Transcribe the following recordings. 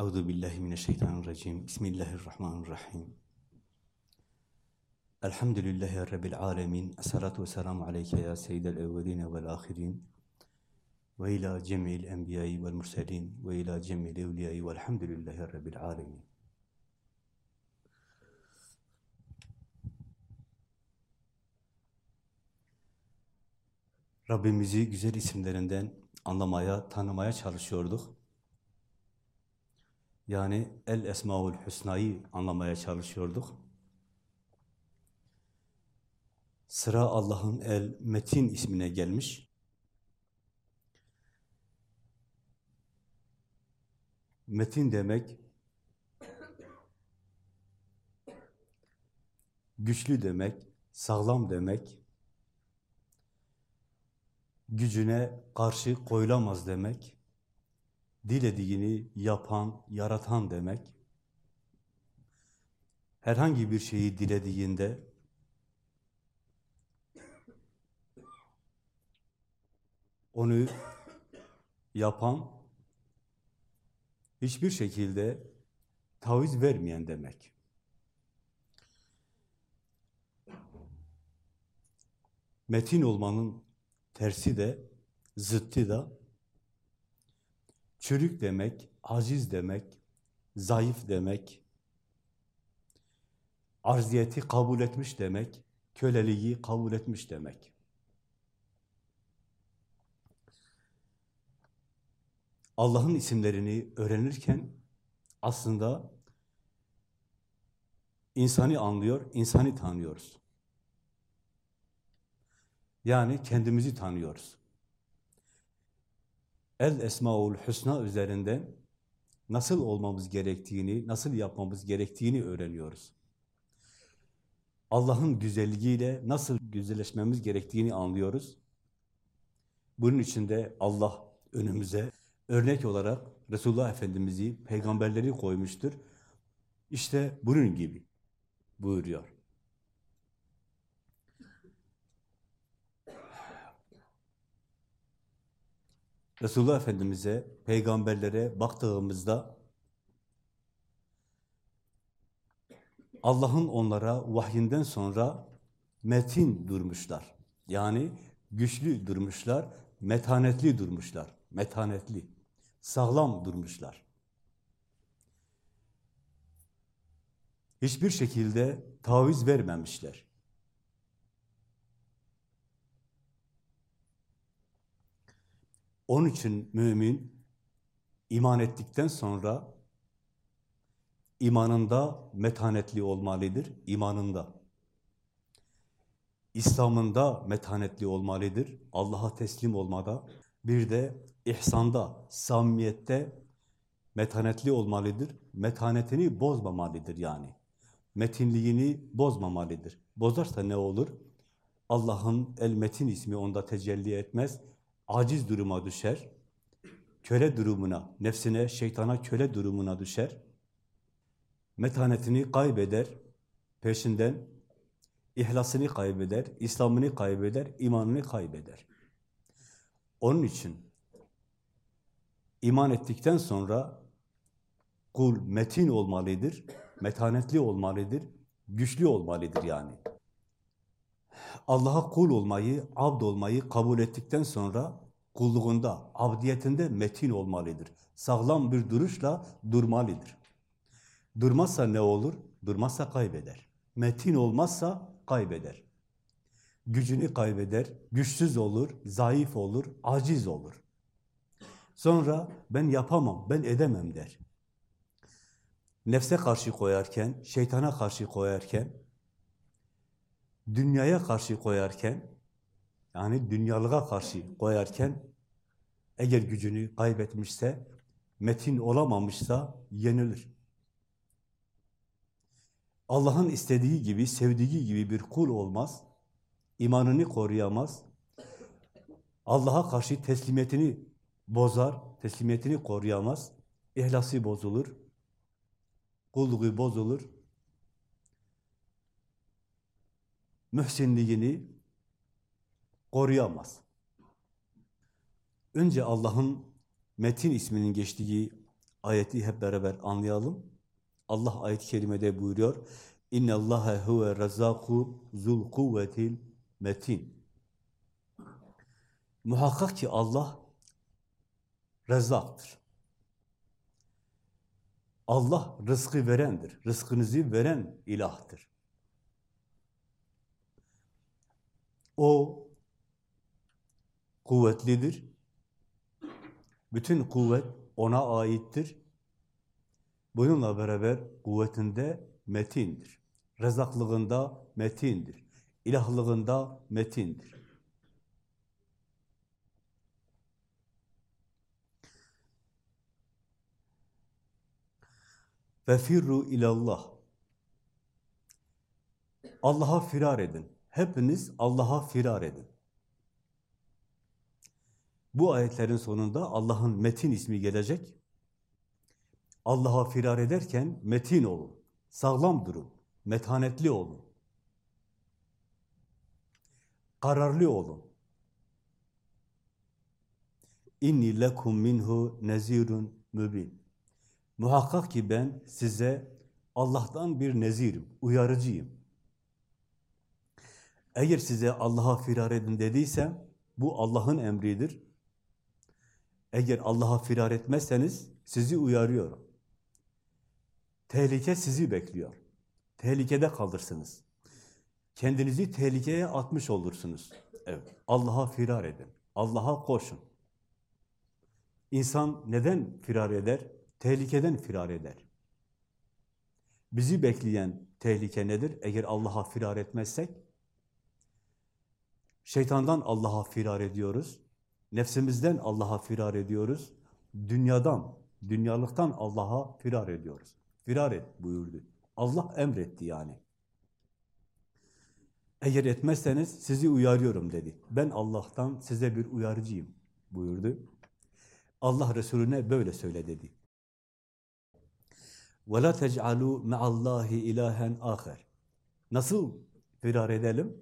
Euzu billahi mineşşeytanirracim. Bismillahirrahmanirrahim. Elhamdülillahi rabbil alamin. Essalatu vesselamu aleyke ya seyyidel evvelin ve'l ahirin. Ve ila cemil enbiya'i ve'l murselin ve ila cemil evliya'i ve'lhamdülillahi rabbil alamin. Rabbimizi güzel isimlerinden anlamaya, tanımaya çalışıyorduk. Yani El Esmaül Hüsna'yı anlamaya çalışıyorduk. Sıra Allah'ın El Metin ismine gelmiş. Metin demek güçlü demek, sağlam demek, gücüne karşı koyulamaz demek, dilediğini yapan, yaratan demek. Herhangi bir şeyi dilediğinde onu yapan, hiçbir şekilde taviz vermeyen demek. Metin olmanın tersi de, zıttı da çürük demek, aciz demek, zayıf demek, arziyeti kabul etmiş demek, köleliği kabul etmiş demek. Allah'ın isimlerini öğrenirken aslında insani anlıyor, insani tanıyoruz. Yani kendimizi tanıyoruz. El Esmaül Hüsna üzerinden nasıl olmamız gerektiğini, nasıl yapmamız gerektiğini öğreniyoruz. Allah'ın güzelliğiyle nasıl güzelleşmemiz gerektiğini anlıyoruz. Bunun için de Allah önümüze örnek olarak Resulullah Efendimiz'i, peygamberleri koymuştur. İşte bunun gibi buyuruyor. Resulullah Efendimiz'e, peygamberlere baktığımızda Allah'ın onlara vahyinden sonra metin durmuşlar. Yani güçlü durmuşlar, metanetli durmuşlar. Metanetli, sağlam durmuşlar. Hiçbir şekilde taviz vermemişler. Onun için mümin iman ettikten sonra imanında metanetli olmalıdır, imanında. İslam'ında metanetli olmalıdır, Allah'a teslim olmada. Bir de ihsanda, samimiyette metanetli olmalıdır, metanetini bozmamalıdır yani. Metinliğini bozmamalıdır. Bozarsa ne olur? Allah'ın el-metin ismi onda tecelli etmez, aciz duruma düşer, köle durumuna, nefsine, şeytana köle durumuna düşer, metanetini kaybeder, peşinden ihlasını kaybeder, İslam'ını kaybeder, imanını kaybeder. Onun için iman ettikten sonra kul metin olmalıdır, metanetli olmalıdır, güçlü olmalıdır yani. Allah'a kul olmayı, abd olmayı kabul ettikten sonra kulluğunda, abdiyetinde metin olmalıdır. Sağlam bir duruşla durmalıdır. Durmazsa ne olur? Durmazsa kaybeder. Metin olmazsa kaybeder. Gücünü kaybeder, güçsüz olur, zayıf olur, aciz olur. Sonra ben yapamam, ben edemem der. Nefse karşı koyarken, şeytana karşı koyarken, dünyaya karşı koyarken, yani dünyalığa karşı koyarken, eğer gücünü kaybetmişse, metin olamamışsa yenilir. Allah'ın istediği gibi, sevdiği gibi bir kul olmaz, imanını koruyamaz, Allah'a karşı teslimiyetini bozar, teslimiyetini koruyamaz, ihlası bozulur, kulluğu bozulur, mühsinliğini koruyamaz. Önce Allah'ın Metin isminin geçtiği Ayeti hep beraber anlayalım. Allah ayet-i kerimede buyuruyor. İnne Allahe huve razzaku zul kuvvetil metin. Muhakkak ki Allah rezzaktır. Allah rızkı verendir. Rızkınızı veren ilahtır. O kuvvetlidir. Bütün kuvvet ona aittir. Bununla beraber kuvvetinde metindir. Rezaklığında metindir. İlahlığında metindir. Ve firru ilallah. Allah'a firar edin. Hepiniz Allah'a firar edin. Bu ayetlerin sonunda Allah'ın metin ismi gelecek. Allah'a firar ederken metin olun, sağlam durun, metanetli olun, kararlı olun. İnni lekum minhu nezirun mübin. Muhakkak ki ben size Allah'tan bir nezirim, uyarıcıyım. Eğer size Allah'a firar edin dediysem, bu Allah'ın emridir. Eğer Allah'a firar etmezseniz sizi uyarıyorum. Tehlike sizi bekliyor. Tehlikede kalırsınız. Kendinizi tehlikeye atmış olursunuz. Evet, Allah'a firar edin. Allah'a koşun. İnsan neden firar eder? Tehlikeden firar eder. Bizi bekleyen tehlike nedir? Eğer Allah'a firar etmezsek, şeytandan Allah'a firar ediyoruz. Nefsimizden Allah'a firar ediyoruz. Dünyadan, dünyalıktan Allah'a firar ediyoruz. Firar et buyurdu. Allah emretti yani. Eğer etmezseniz sizi uyarıyorum dedi. Ben Allah'tan size bir uyarıcıyım buyurdu. Allah Resulüne böyle söyle dedi. وَلَا تَجْعَلُوا مَعَ اللّٰهِ اِلَٰهًا آخر. Nasıl firar edelim?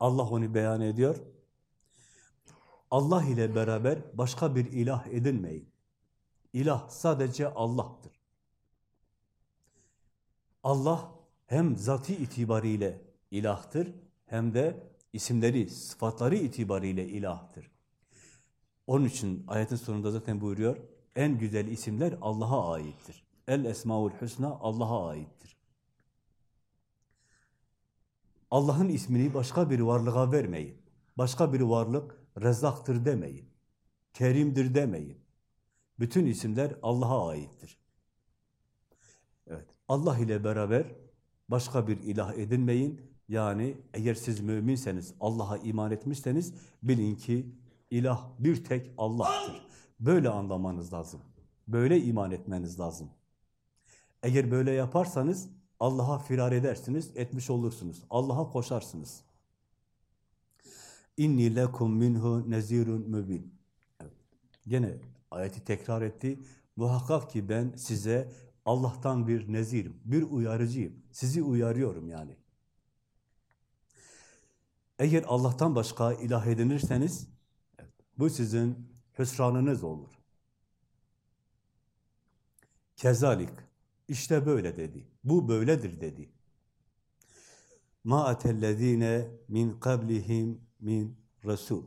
Allah onu beyan ediyor. Allah ile beraber başka bir ilah edinmeyin. İlah sadece Allah'tır. Allah hem zati itibariyle ilahtır hem de isimleri, sıfatları itibariyle ilahtır. Onun için ayetin sonunda zaten buyuruyor, en güzel isimler Allah'a aittir. El Esmaül Hüsna Allah'a aittir. Allah'ın ismini başka bir varlığa vermeyin. Başka bir varlık Rezzaktır demeyin. Kerimdir demeyin. Bütün isimler Allah'a aittir. Evet, Allah ile beraber başka bir ilah edinmeyin. Yani eğer siz müminseniz, Allah'a iman etmişseniz bilin ki ilah bir tek Allah'tır. Böyle anlamanız lazım. Böyle iman etmeniz lazım. Eğer böyle yaparsanız Allah'a firar edersiniz, etmiş olursunuz. Allah'a koşarsınız. İnni lekum minhu nezirun mübin. Evet. Gene ayeti tekrar etti. Muhakkak ki ben size Allah'tan bir nezirim, bir uyarıcıyım. Sizi uyarıyorum yani. Eğer Allah'tan başka ilah edinirseniz, bu sizin hüsranınız olur. Kezalik, işte böyle dedi. Bu böyledir dedi. Ma atellezine min qablihim min resul.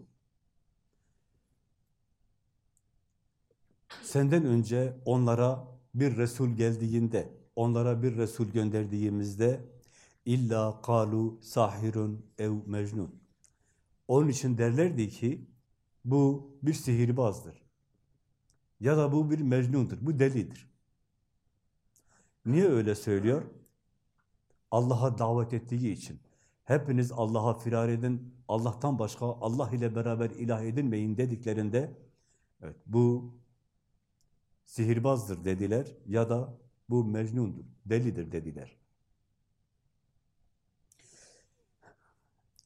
Senden önce onlara bir resul geldiğinde, onlara bir resul gönderdiğimizde illa kalu sahirun ev mecnun. Onun için derlerdi ki bu bir sihirbazdır. Ya da bu bir mecnundur, bu delidir. Niye öyle söylüyor? Allah'a davet ettiği için. Hepiniz Allah'a firar edin, Allah'tan başka Allah ile beraber ilah edinmeyin dediklerinde evet bu sihirbazdır dediler ya da bu mecnundur, delidir dediler.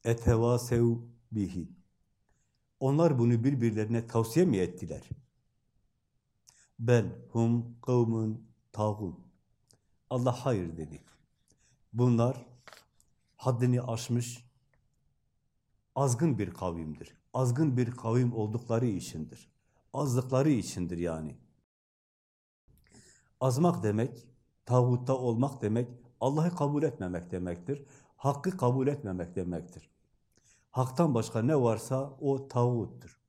Etevasev bihi. Onlar bunu birbirlerine tavsiye mi ettiler? Bel hum kavmun tağun. Allah hayır dedi. Bunlar haddini aşmış, azgın bir kavimdir. Azgın bir kavim oldukları içindir. Azlıkları içindir yani. Azmak demek, tağutta olmak demek, Allah'ı kabul etmemek demektir. Hakkı kabul etmemek demektir. Hak'tan başka ne varsa o tağuttur.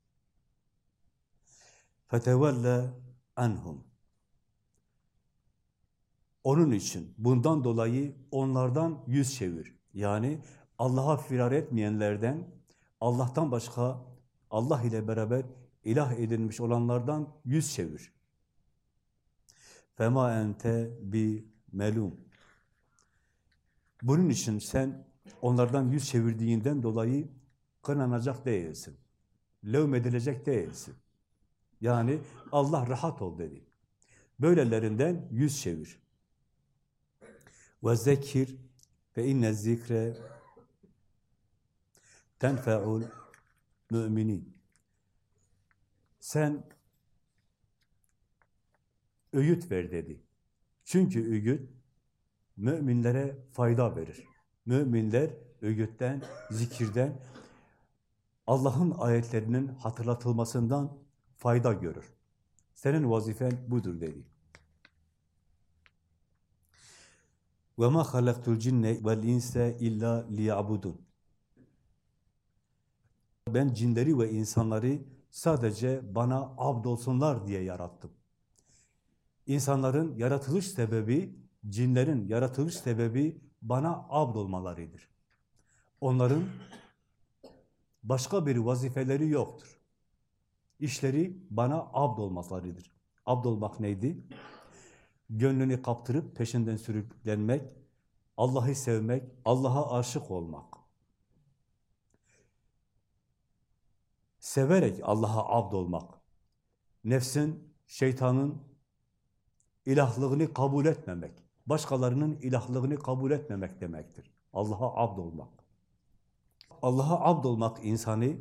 فَتَوَلَّ anhum. Onun için bundan dolayı onlardan yüz çevir. Yani Allah'a firar etmeyenlerden, Allah'tan başka Allah ile beraber ilah edilmiş olanlardan yüz çevir. Fema ente bi melum. Bunun için sen onlardan yüz çevirdiğinden dolayı kınanacak değilsin. Levmedilecek değilsin. Yani Allah rahat ol dedi. Böylelerinden yüz çevir. Ve zekir ve inne zikre tenfe'ul müminin. Sen öğüt ver dedi. Çünkü öğüt müminlere fayda verir. Müminler öğütten, zikirden, Allah'ın ayetlerinin hatırlatılmasından fayda görür. Senin vazifen budur dedi. Ve ma halaktul cinne vel inse illa liyabudun. Ben cinleri ve insanları sadece bana abd olsunlar diye yarattım. İnsanların yaratılış sebebi, cinlerin yaratılış sebebi bana abd olmalarıdır. Onların başka bir vazifeleri yoktur. İşleri bana abd olmalarıdır. Abd olmak neydi? Gönlünü kaptırıp peşinden sürüklenmek, Allah'ı sevmek, Allah'a aşık olmak. Severek Allah'a abd olmak. Nefsin, şeytanın ilahlığını kabul etmemek. Başkalarının ilahlığını kabul etmemek demektir. Allah'a abd olmak. Allah'a abd olmak insanı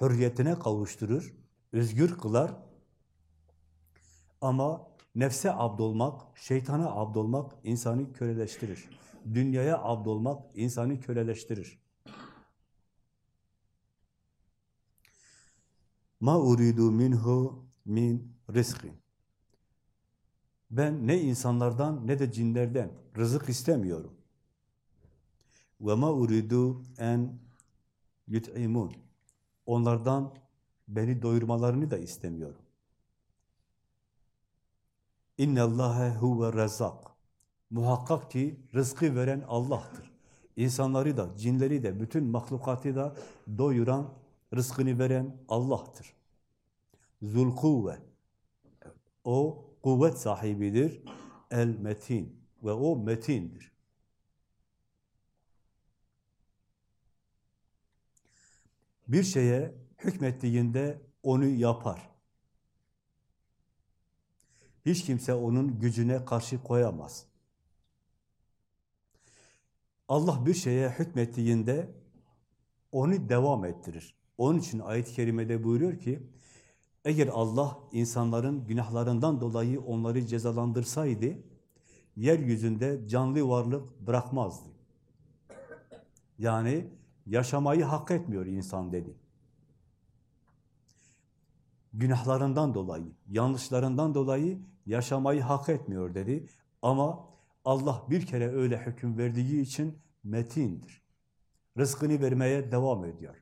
hürriyetine kavuşturur, özgür kılar. Ama nefse abdolmak, şeytana abdolmak insanı köleleştirir. Dünyaya abdolmak insanı köleleştirir. Ma uridu minhu min rizqin. Ben ne insanlardan ne de cinlerden rızık istemiyorum. Ve ma uridu en yut'imun. Onlardan beni doyurmalarını da istemiyorum. İnne Allahe huve rezzak. Muhakkak ki rızkı veren Allah'tır. İnsanları da, cinleri de, bütün mahlukatı da doyuran, rızkını veren Allah'tır. Zulkuvve. O kuvvet sahibidir. El metin. Ve o metindir. Bir şeye hükmettiğinde onu yapar. Hiç kimse onun gücüne karşı koyamaz. Allah bir şeye hükmettiğinde onu devam ettirir. Onun için ayet-i kerimede buyuruyor ki, eğer Allah insanların günahlarından dolayı onları cezalandırsaydı, yeryüzünde canlı varlık bırakmazdı. Yani yaşamayı hak etmiyor insan dedi. Günahlarından dolayı, yanlışlarından dolayı yaşamayı hak etmiyor dedi. Ama Allah bir kere öyle hüküm verdiği için metindir. Rızkını vermeye devam ediyor.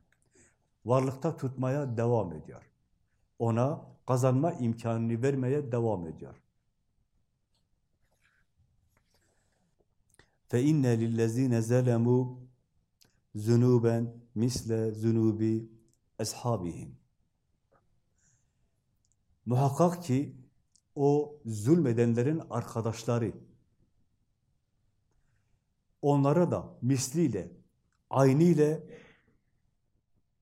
Varlıkta tutmaya devam ediyor. Ona kazanma imkanını vermeye devam ediyor. Fe inne lillezine zelemu zunuben misle zunubi ashabihim. Muhakkak ki o zulmedenlerin arkadaşları onlara da misliyle, aynı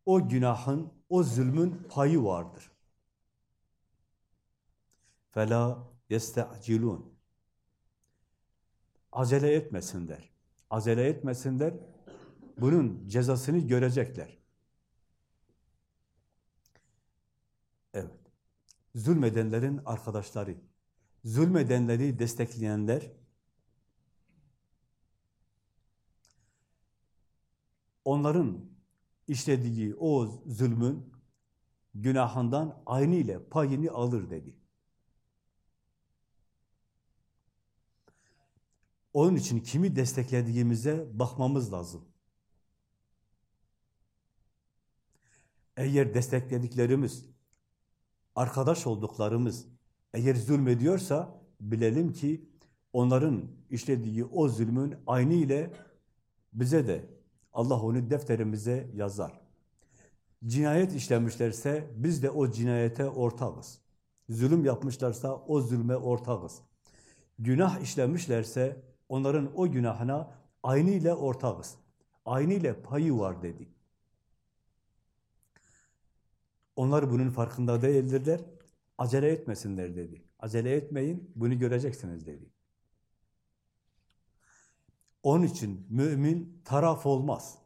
o günahın, o zulmün payı vardır. Fela yesta'cilun. Acele etmesinler. Acele etmesinler. Bunun cezasını görecekler. Evet. Zulmedenlerin arkadaşları, zulmedenleri destekleyenler, onların işlediği o zulmün günahından aynı ile payını alır dedi. Onun için kimi desteklediğimize bakmamız lazım. Eğer desteklediklerimiz, arkadaş olduklarımız eğer zulmediyorsa bilelim ki onların işlediği o zulmün aynı ile bize de Allah onu defterimize yazar. Cinayet işlemişlerse biz de o cinayete ortağız. Zulüm yapmışlarsa o zulme ortağız. Günah işlemişlerse onların o günahına aynı ile ortağız. Aynı ile payı var dedi. Onlar bunun farkında değildirler. Acele etmesinler dedi. Acele etmeyin, bunu göreceksiniz dedi. Onun için mümin taraf olmaz.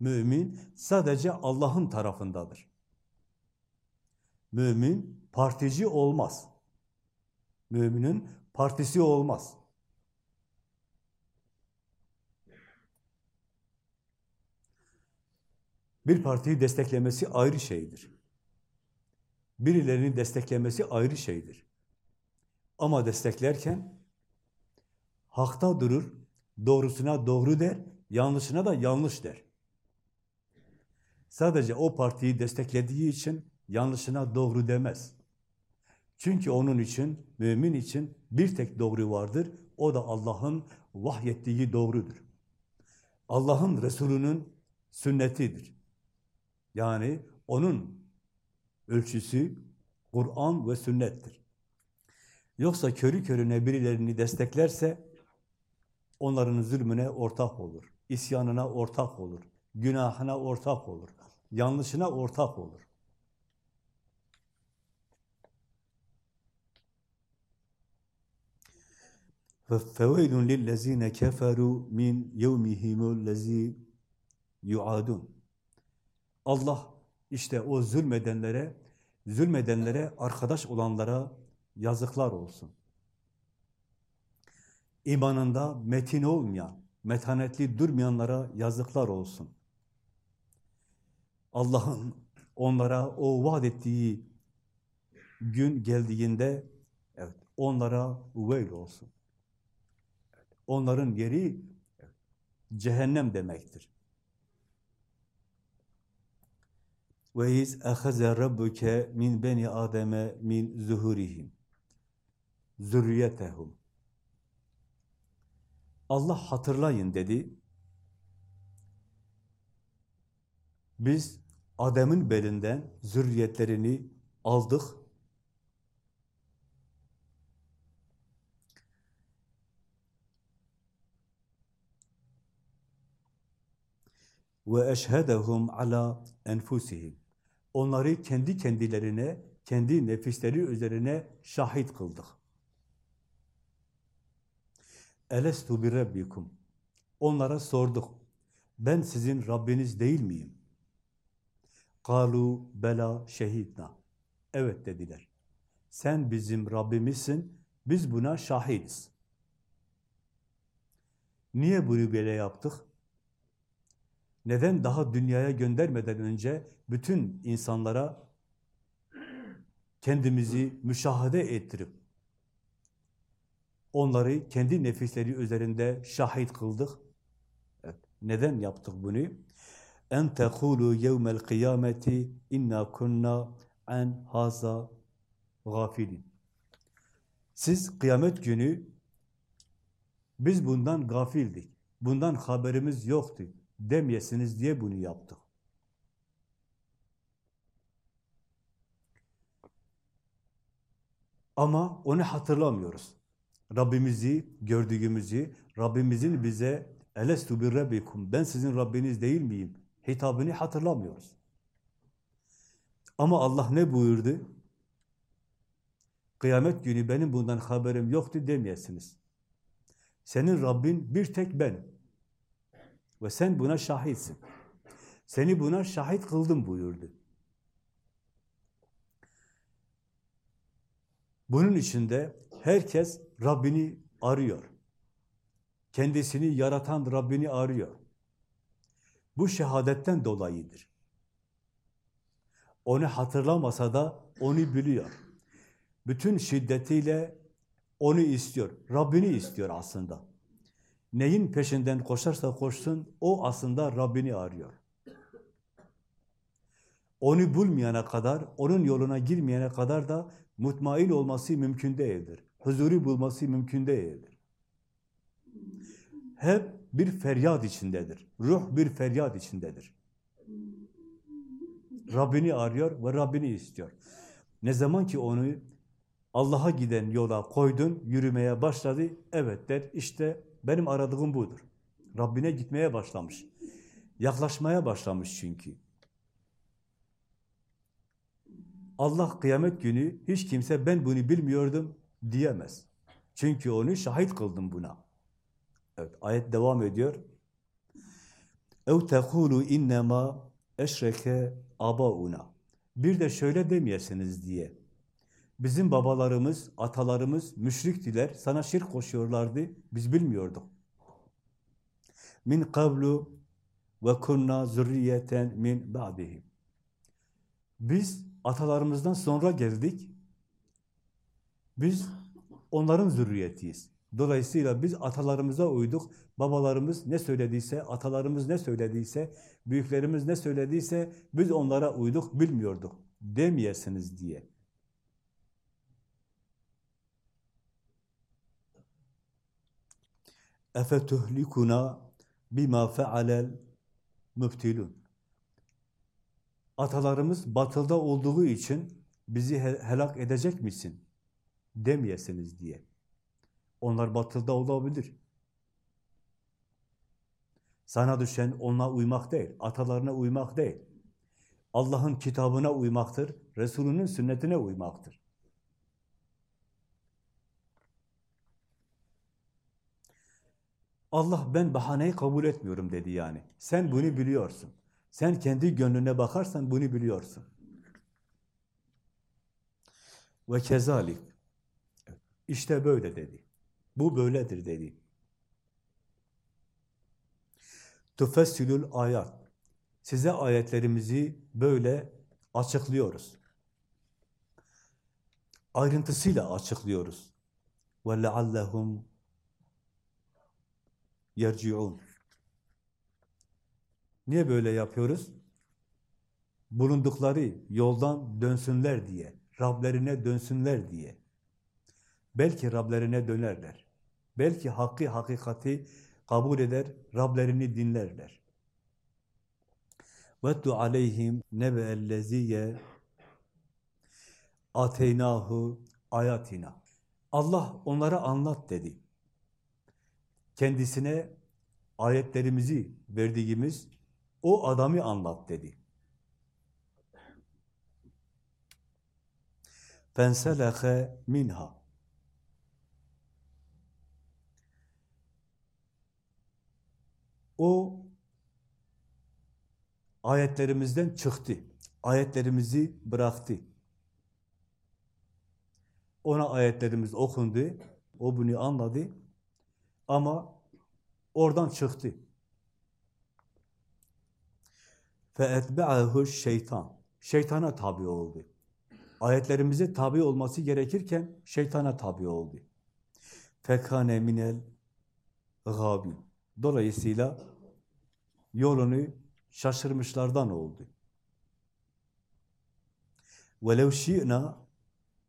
Mümin sadece Allah'ın tarafındadır. Mümin partici olmaz. Müminin partisi olmaz. Bir partiyi desteklemesi ayrı şeydir. Birilerini desteklemesi ayrı şeydir. Ama desteklerken hakta durur, doğrusuna doğru der, yanlışına da yanlış der. Sadece o partiyi desteklediği için yanlışına doğru demez. Çünkü onun için, mümin için bir tek doğru vardır. O da Allah'ın vahyettiği doğrudur. Allah'ın Resulü'nün sünnetidir. Yani onun ölçüsü Kur'an ve sünnettir. Yoksa körü körüne birilerini desteklerse onların zulmüne ortak olur, isyanına ortak olur, günahına ortak olur, yanlışına ortak olur. فَفَوَيْلٌ لِلَّذ۪ينَ كَفَرُوا مِنْ يَوْمِهِمُ الَّذ۪ي يُعَادُونَ Allah işte o zulmedenlere, zulmedenlere, arkadaş olanlara yazıklar olsun. İmanında metin olmayan, metanetli durmayanlara yazıklar olsun. Allah'ın onlara o vaat ettiği gün geldiğinde evet onlara veil olsun. Onların yeri cehennem demektir. Ve iz ahaza rabbuke min beni ademe min zuhurihim zürriyetehum Allah hatırlayın dedi. Biz Adem'in belinden zürriyetlerini aldık. Ve eşhedehum ala enfusihim. Onları kendi kendilerine, kendi nefisleri üzerine şahit kıldık. Elestu bi rabbikum. Onlara sorduk. Ben sizin Rabbiniz değil miyim? Kalu bela şehidna. Evet dediler. Sen bizim Rabbimizsin, biz buna şahidiz. Niye bunu böyle yaptık? Neden daha dünyaya göndermeden önce bütün insanlara kendimizi müşahede ettirip onları kendi nefisleri üzerinde şahit kıldık? Evet. Neden yaptık bunu? En tekulu yevmel kıyameti inna kunna en haza gafilin. Siz kıyamet günü biz bundan gafildik. Bundan haberimiz yoktu demeyesiniz diye bunu yaptık. Ama onu hatırlamıyoruz. Rabbimizi gördüğümüzü, Rabbimizin bize elestu bir rabbikum, ben sizin Rabbiniz değil miyim? Hitabını hatırlamıyoruz. Ama Allah ne buyurdu? Kıyamet günü benim bundan haberim yoktu demeyesiniz. Senin Rabbin bir tek benim. Ve sen buna şahitsin. Seni buna şahit kıldım buyurdu. Bunun içinde herkes Rabbini arıyor. Kendisini yaratan Rabbini arıyor. Bu şehadetten dolayıdır. Onu hatırlamasa da onu biliyor. Bütün şiddetiyle onu istiyor. Rabbini istiyor aslında. Neyin peşinden koşarsa koşsun, o aslında Rabbini arıyor. Onu bulmayana kadar, onun yoluna girmeyene kadar da mutmain olması mümkün değildir. Huzuru bulması mümkün değildir. Hep bir feryat içindedir. Ruh bir feryat içindedir. Rabbini arıyor ve Rabbini istiyor. Ne zaman ki onu Allah'a giden yola koydun, yürümeye başladı, evet der, işte benim aradığım budur. Rabbine gitmeye başlamış. Yaklaşmaya başlamış çünkü. Allah kıyamet günü hiç kimse ben bunu bilmiyordum diyemez. Çünkü onu şahit kıldım buna. Evet, ayet devam ediyor. اَوْ تَقُولُ innema eşreke abauna. Bir de şöyle demeyesiniz diye. Bizim babalarımız, atalarımız müşriktiler, sana şirk koşuyorlardı, biz bilmiyorduk. Min kavlu ve kunna zürriyeten min ba'dihim. Biz atalarımızdan sonra geldik. Biz onların zürriyetiyiz. Dolayısıyla biz atalarımıza uyduk. Babalarımız ne söylediyse, atalarımız ne söylediyse, büyüklerimiz ne söylediyse biz onlara uyduk, bilmiyorduk demeyesiniz diye. efetühlikuna bima fealel müptilun. Atalarımız batılda olduğu için bizi helak edecek misin? Demeyesiniz diye. Onlar batılda olabilir. Sana düşen ona uymak değil, atalarına uymak değil. Allah'ın kitabına uymaktır, Resulünün sünnetine uymaktır. Allah ben bahaneyi kabul etmiyorum dedi yani. Sen bunu biliyorsun. Sen kendi gönlüne bakarsan bunu biliyorsun. Ve kezalik. İşte böyle dedi. Bu böyledir dedi. Tufessilül ayat. Size ayetlerimizi böyle açıklıyoruz. Ayrıntısıyla açıklıyoruz. Leallehum yerciun. Niye böyle yapıyoruz? Bulundukları yoldan dönsünler diye, Rablerine dönsünler diye. Belki Rablerine dönerler. Belki hakkı, hakikati kabul eder, Rablerini dinlerler. وَتُّ عَلَيْهِمْ نَبَأَ الَّذ۪يَ ateynahu ayatina. Allah onlara anlat dedi. Kendisine ayetlerimizi verdiğimiz o adamı anlat dedi. Fenselehe minha. O ayetlerimizden çıktı. Ayetlerimizi bıraktı. Ona ayetlerimiz okundu. O bunu anladı. Ama oradan çıktı. فَاَتْبَعَهُ şeytan. Şeytana tabi oldu. Ayetlerimize tabi olması gerekirken şeytana tabi oldu. فَكَانَ minel gâbin. Dolayısıyla yolunu şaşırmışlardan oldu. وَلَوْ شِئْنَا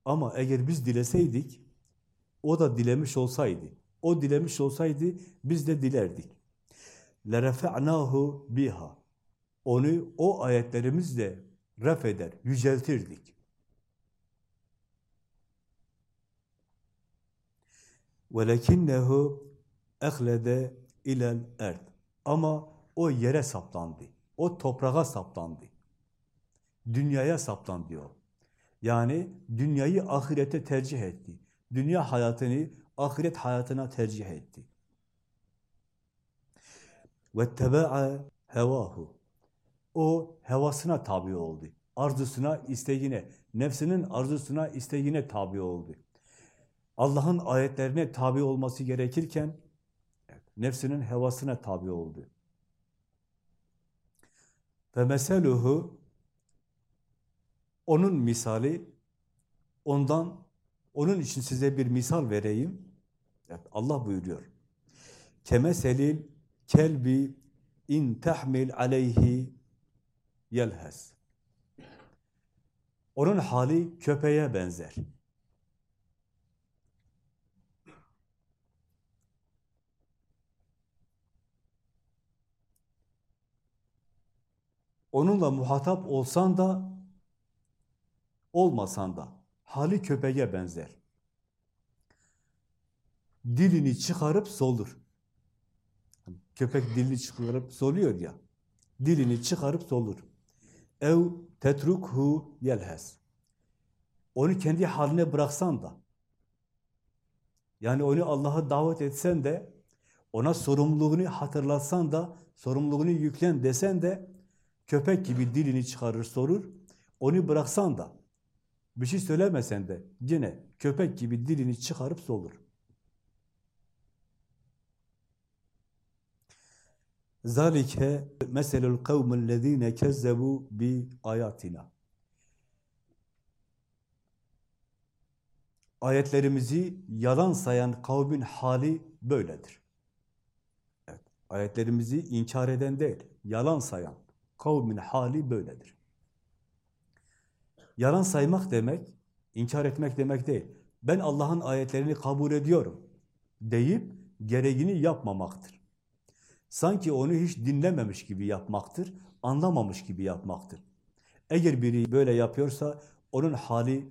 Ama eğer biz dileseydik, o da dilemiş olsaydı, o dilemiş olsaydı biz de dilerdik. لَرَفَعْنَاهُ biha. Onu o ayetlerimizle ref eder, yüceltirdik. وَلَكِنَّهُ اَخْلَدَ ilel erd. Ama o yere saplandı. O toprağa saplandı. Dünyaya saplandı o. Yani dünyayı ahirete tercih etti. Dünya hayatını ahiret hayatına tercih etti. Ve teba'a hevahu. O hevasına tabi oldu. Arzusuna, isteğine, nefsinin arzusuna, isteğine tabi oldu. Allah'ın ayetlerine tabi olması gerekirken nefsinin hevasına tabi oldu. Ve meseluhu onun misali ondan onun için size bir misal vereyim. Allah buyuruyor. kemeselil kelbi in tahmil aleyhi yelhez. Onun hali köpeğe benzer. Onunla muhatap olsan da, olmasan da hali köpeğe benzer. Dilini çıkarıp solur. Köpek dilini çıkarıp soluyor ya. Dilini çıkarıp solur. Ev tetrukhu yelhez. Onu kendi haline bıraksan da, yani onu Allah'a davet etsen de, ona sorumluluğunu hatırlatsan da, sorumluluğunu yüklen desen de, köpek gibi dilini çıkarır sorur, onu bıraksan da, bir şey söylemesen de, yine köpek gibi dilini çıkarıp solur. Zalike meselul kavmul lezine kezzebu bi ayatina. Ayetlerimizi yalan sayan kavmin hali böyledir. Evet, ayetlerimizi inkar eden değil, yalan sayan kavmin hali böyledir. Yalan saymak demek, inkar etmek demek değil. Ben Allah'ın ayetlerini kabul ediyorum deyip gereğini yapmamaktır. Sanki onu hiç dinlememiş gibi yapmaktır, anlamamış gibi yapmaktır. Eğer biri böyle yapıyorsa onun hali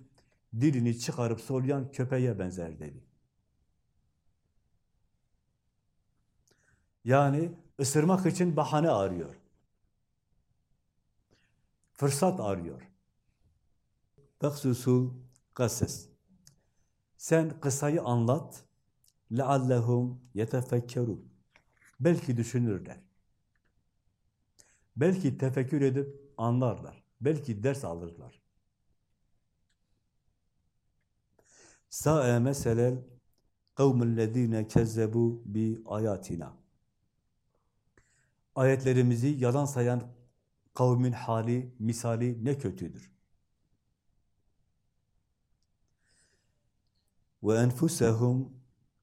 dilini çıkarıp soluyan köpeğe benzer dedi. Yani ısırmak için bahane arıyor. Fırsat arıyor. Beksusul kasses. Sen kısayı anlat. لَعَلَّهُمْ يَتَفَكَّرُونَ Belki düşünürler. Belki tefekkür edip anlarlar. Belki ders alırlar. Sa'e meselel kavmullezine kezzebu bi ayatina. Ayetlerimizi yalan sayan kavmin hali, misali ne kötüdür. Ve enfusehum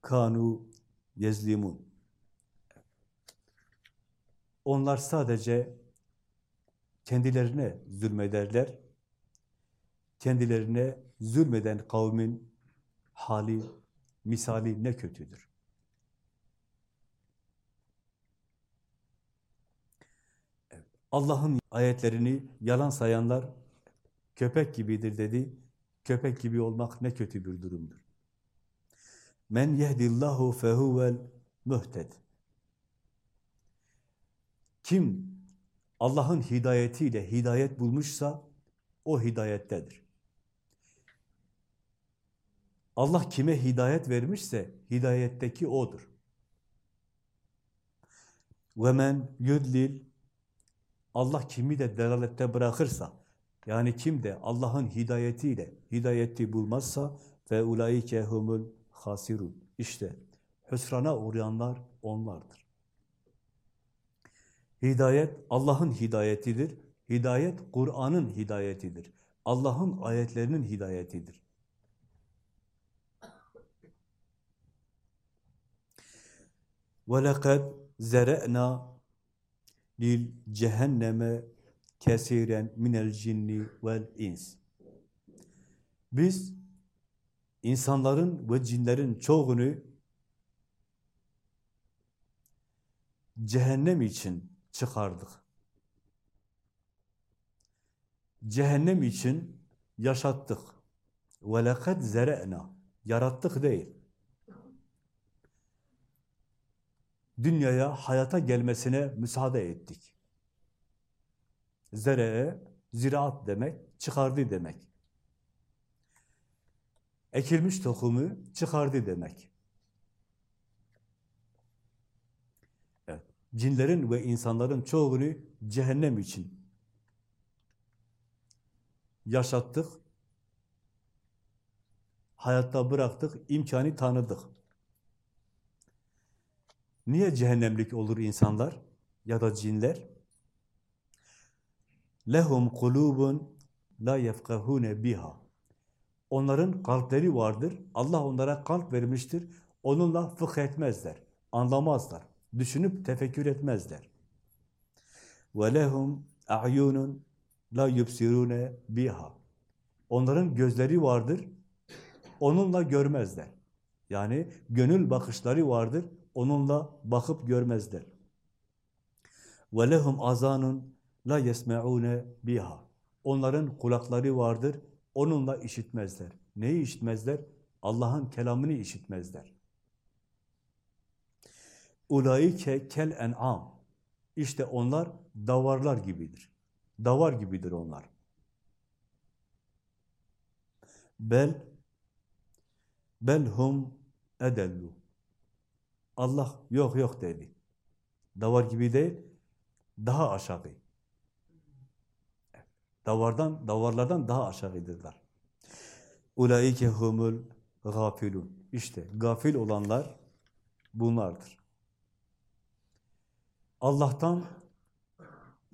kanu yezlimun. Onlar sadece kendilerine zulmederler. Kendilerine zulmeden kavmin hali, misali ne kötüdür. Allah'ın ayetlerini yalan sayanlar köpek gibidir dedi. Köpek gibi olmak ne kötü bir durumdur. Men yehdillahu fehuvel muhted. Kim Allah'ın hidayetiyle hidayet bulmuşsa o hidayettedir. Allah kime hidayet vermişse hidayetteki odur. Ve men yudlil Allah kimi de delalette bırakırsa yani kim de Allah'ın hidayetiyle hidayeti bulmazsa fe ulaike humul hasirun. İşte hüsrana uğrayanlar onlardır. Hidayet Allah'ın hidayetidir. Hidayet Kur'an'ın hidayetidir. Allah'ın ayetlerinin hidayetidir. وَلَقَدْ زَرَعْنَا lil cehenneme kesiren minel cinni vel ins. Biz insanların ve cinlerin çoğunu cehennem için çıkardık. Cehennem için yaşattık. Lekad zere'na. Yarattık değil. dünyaya, hayata gelmesine müsaade ettik. Zere'e, ziraat demek, çıkardı demek. Ekilmiş tohumu çıkardı demek. Cinlerin ve insanların çoğunu cehennem için yaşattık, hayatta bıraktık, imkanı tanıdık. Niye cehennemlik olur insanlar ya da cinler? Lehum kulubun la yefkahune biha. Onların kalpleri vardır. Allah onlara kalp vermiştir. Onunla fıkh etmezler. Anlamazlar. Düşünüp tefekkür etmezler. وَلَهُمْ اَعْيُونٌ la yubsirune biha. Onların gözleri vardır, onunla görmezler. Yani gönül bakışları vardır, onunla bakıp görmezler. Ve lehum azanun la yesmeune biha. Onların kulakları vardır, onunla işitmezler. Neyi işitmezler? Allah'ın kelamını işitmezler. Ulaike kel en'am. İşte onlar davarlar gibidir. Davar gibidir onlar. Bel belhum edellu. Allah yok yok dedi. Davar gibi değil, daha aşağı. Davardan, davarlardan daha aşağıdırlar. Ulaike humul gafilun. İşte gafil olanlar bunlardır. Allah'tan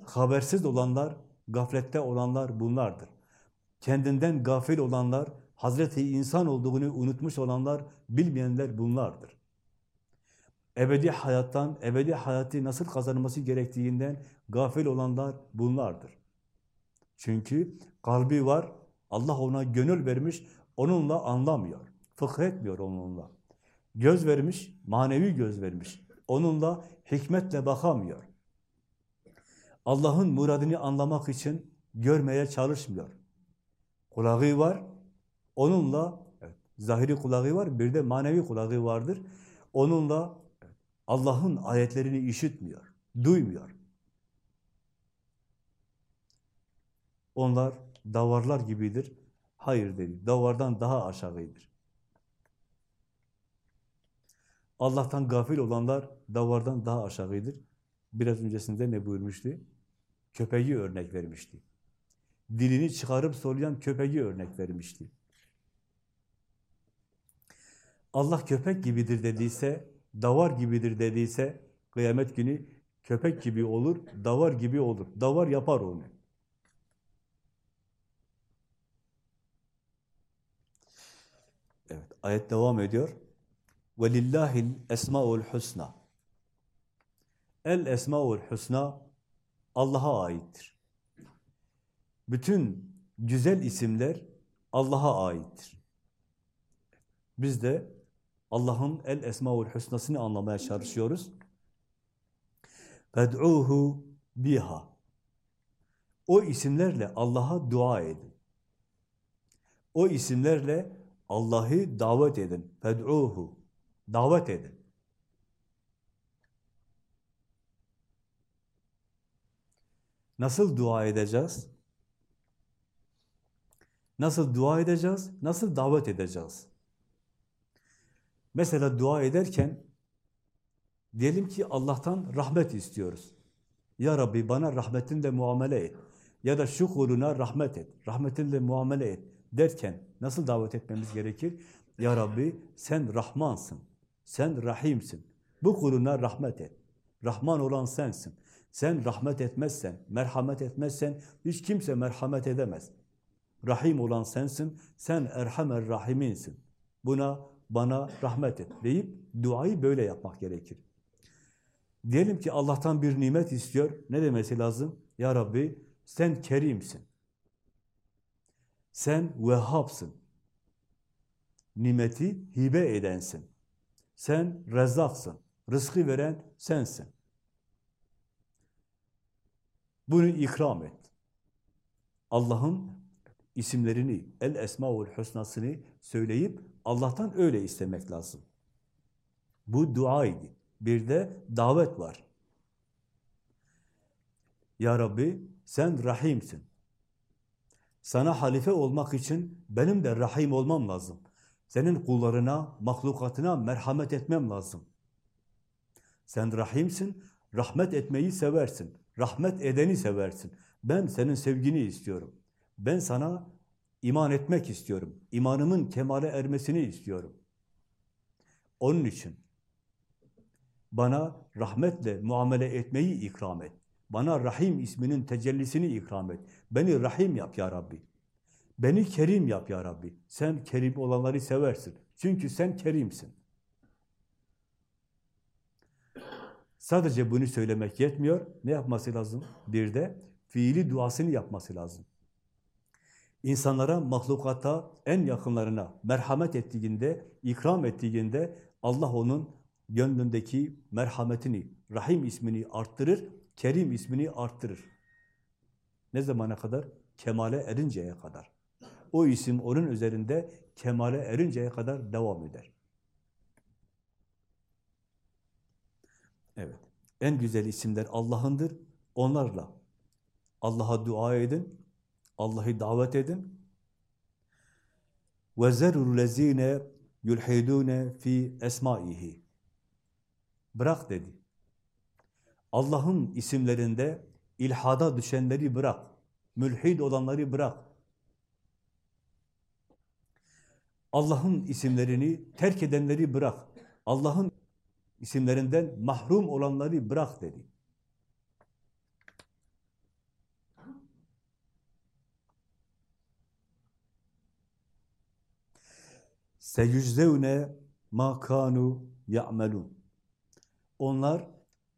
habersiz olanlar, gaflette olanlar bunlardır. Kendinden gafil olanlar, Hazreti insan olduğunu unutmuş olanlar, bilmeyenler bunlardır. Ebedi hayattan, ebedi hayatı nasıl kazanılması gerektiğinden gafil olanlar bunlardır. Çünkü kalbi var, Allah ona gönül vermiş, onunla anlamıyor, fıkh etmiyor onunla. Göz vermiş, manevi göz vermiş, onunla hikmetle bakamıyor. Allah'ın muradını anlamak için görmeye çalışmıyor. Kulağı var, onunla evet, zahiri kulağı var, bir de manevi kulağı vardır. Onunla Allah'ın ayetlerini işitmiyor, duymuyor. Onlar davarlar gibidir. Hayır dedi, davardan daha aşağıdır. Allah'tan gafil olanlar davardan daha aşağıdır. Biraz öncesinde ne buyurmuştu? Köpeği örnek vermişti. Dilini çıkarıp soruyan köpeği örnek vermişti. Allah köpek gibidir dediyse, davar gibidir dediyse, kıyamet günü köpek gibi olur, davar gibi olur. Davar yapar onu. Evet, ayet devam ediyor. وَلِلَّهِ الْاَسْمَاءُ الْحُسْنَى El Esmaül Hüsna Allah'a aittir. Bütün güzel isimler Allah'a aittir. Biz de Allah'ın El Esmaül Hüsna'sını anlamaya çalışıyoruz. Fed'uhu biha. O isimlerle Allah'a dua edin. O isimlerle Allah'ı davet edin. Fed'uhu. Davet edin. Nasıl dua edeceğiz? Nasıl dua edeceğiz? Nasıl davet edeceğiz? Mesela dua ederken diyelim ki Allah'tan rahmet istiyoruz. Ya Rabbi bana rahmetinle muamele et. Ya da şu kuluna rahmet et. Rahmetinle muamele et derken nasıl davet etmemiz gerekir? Ya Rabbi sen Rahmansın. Sen Rahimsin. Bu kuluna rahmet et. Rahman olan sensin. Sen rahmet etmezsen, merhamet etmezsen hiç kimse merhamet edemez. Rahim olan sensin, sen Erhamer Rahiminsin. Buna, bana rahmet et deyip duayı böyle yapmak gerekir. Diyelim ki Allah'tan bir nimet istiyor. Ne demesi lazım? Ya Rabbi sen kerimsin. Sen vehhabsın. Nimeti hibe edensin. Sen rezzaksın. Rızkı veren sensin. Bunu ikram et. Allah'ın isimlerini, el esmaul husnasını söyleyip Allah'tan öyle istemek lazım. Bu dua idi. Bir de davet var. Ya Rabbi sen rahimsin. Sana halife olmak için benim de rahim olmam lazım. Senin kullarına, mahlukatına merhamet etmem lazım. Sen rahimsin, rahmet etmeyi seversin. Rahmet edeni seversin. Ben senin sevgini istiyorum. Ben sana iman etmek istiyorum. İmanımın kemale ermesini istiyorum. Onun için bana rahmetle muamele etmeyi ikram et. Bana Rahim isminin tecellisini ikram et. Beni Rahim yap ya Rabbi. Beni Kerim yap ya Rabbi. Sen Kerim olanları seversin. Çünkü sen Kerimsin. Sadece bunu söylemek yetmiyor. Ne yapması lazım? Bir de fiili duasını yapması lazım. İnsanlara, mahlukata, en yakınlarına merhamet ettiğinde, ikram ettiğinde Allah onun gönlündeki merhametini, Rahim ismini arttırır, Kerim ismini arttırır. Ne zamana kadar? Kemale erinceye kadar. O isim onun üzerinde kemale erinceye kadar devam eder. Evet. En güzel isimler Allah'ındır. Onlarla Allah'a dua edin. Allah'ı davet edin. وَزَرُوا الَّذ۪ينَ يُلْحِدُونَ fi esmaihi. Bırak dedi. Allah'ın isimlerinde ilhada düşenleri bırak. Mülhid olanları bırak. Allah'ın isimlerini terk edenleri bırak. Allah'ın isimlerinden mahrum olanları bırak dedi. Seyüzdevne ma kanu ya'melun. Onlar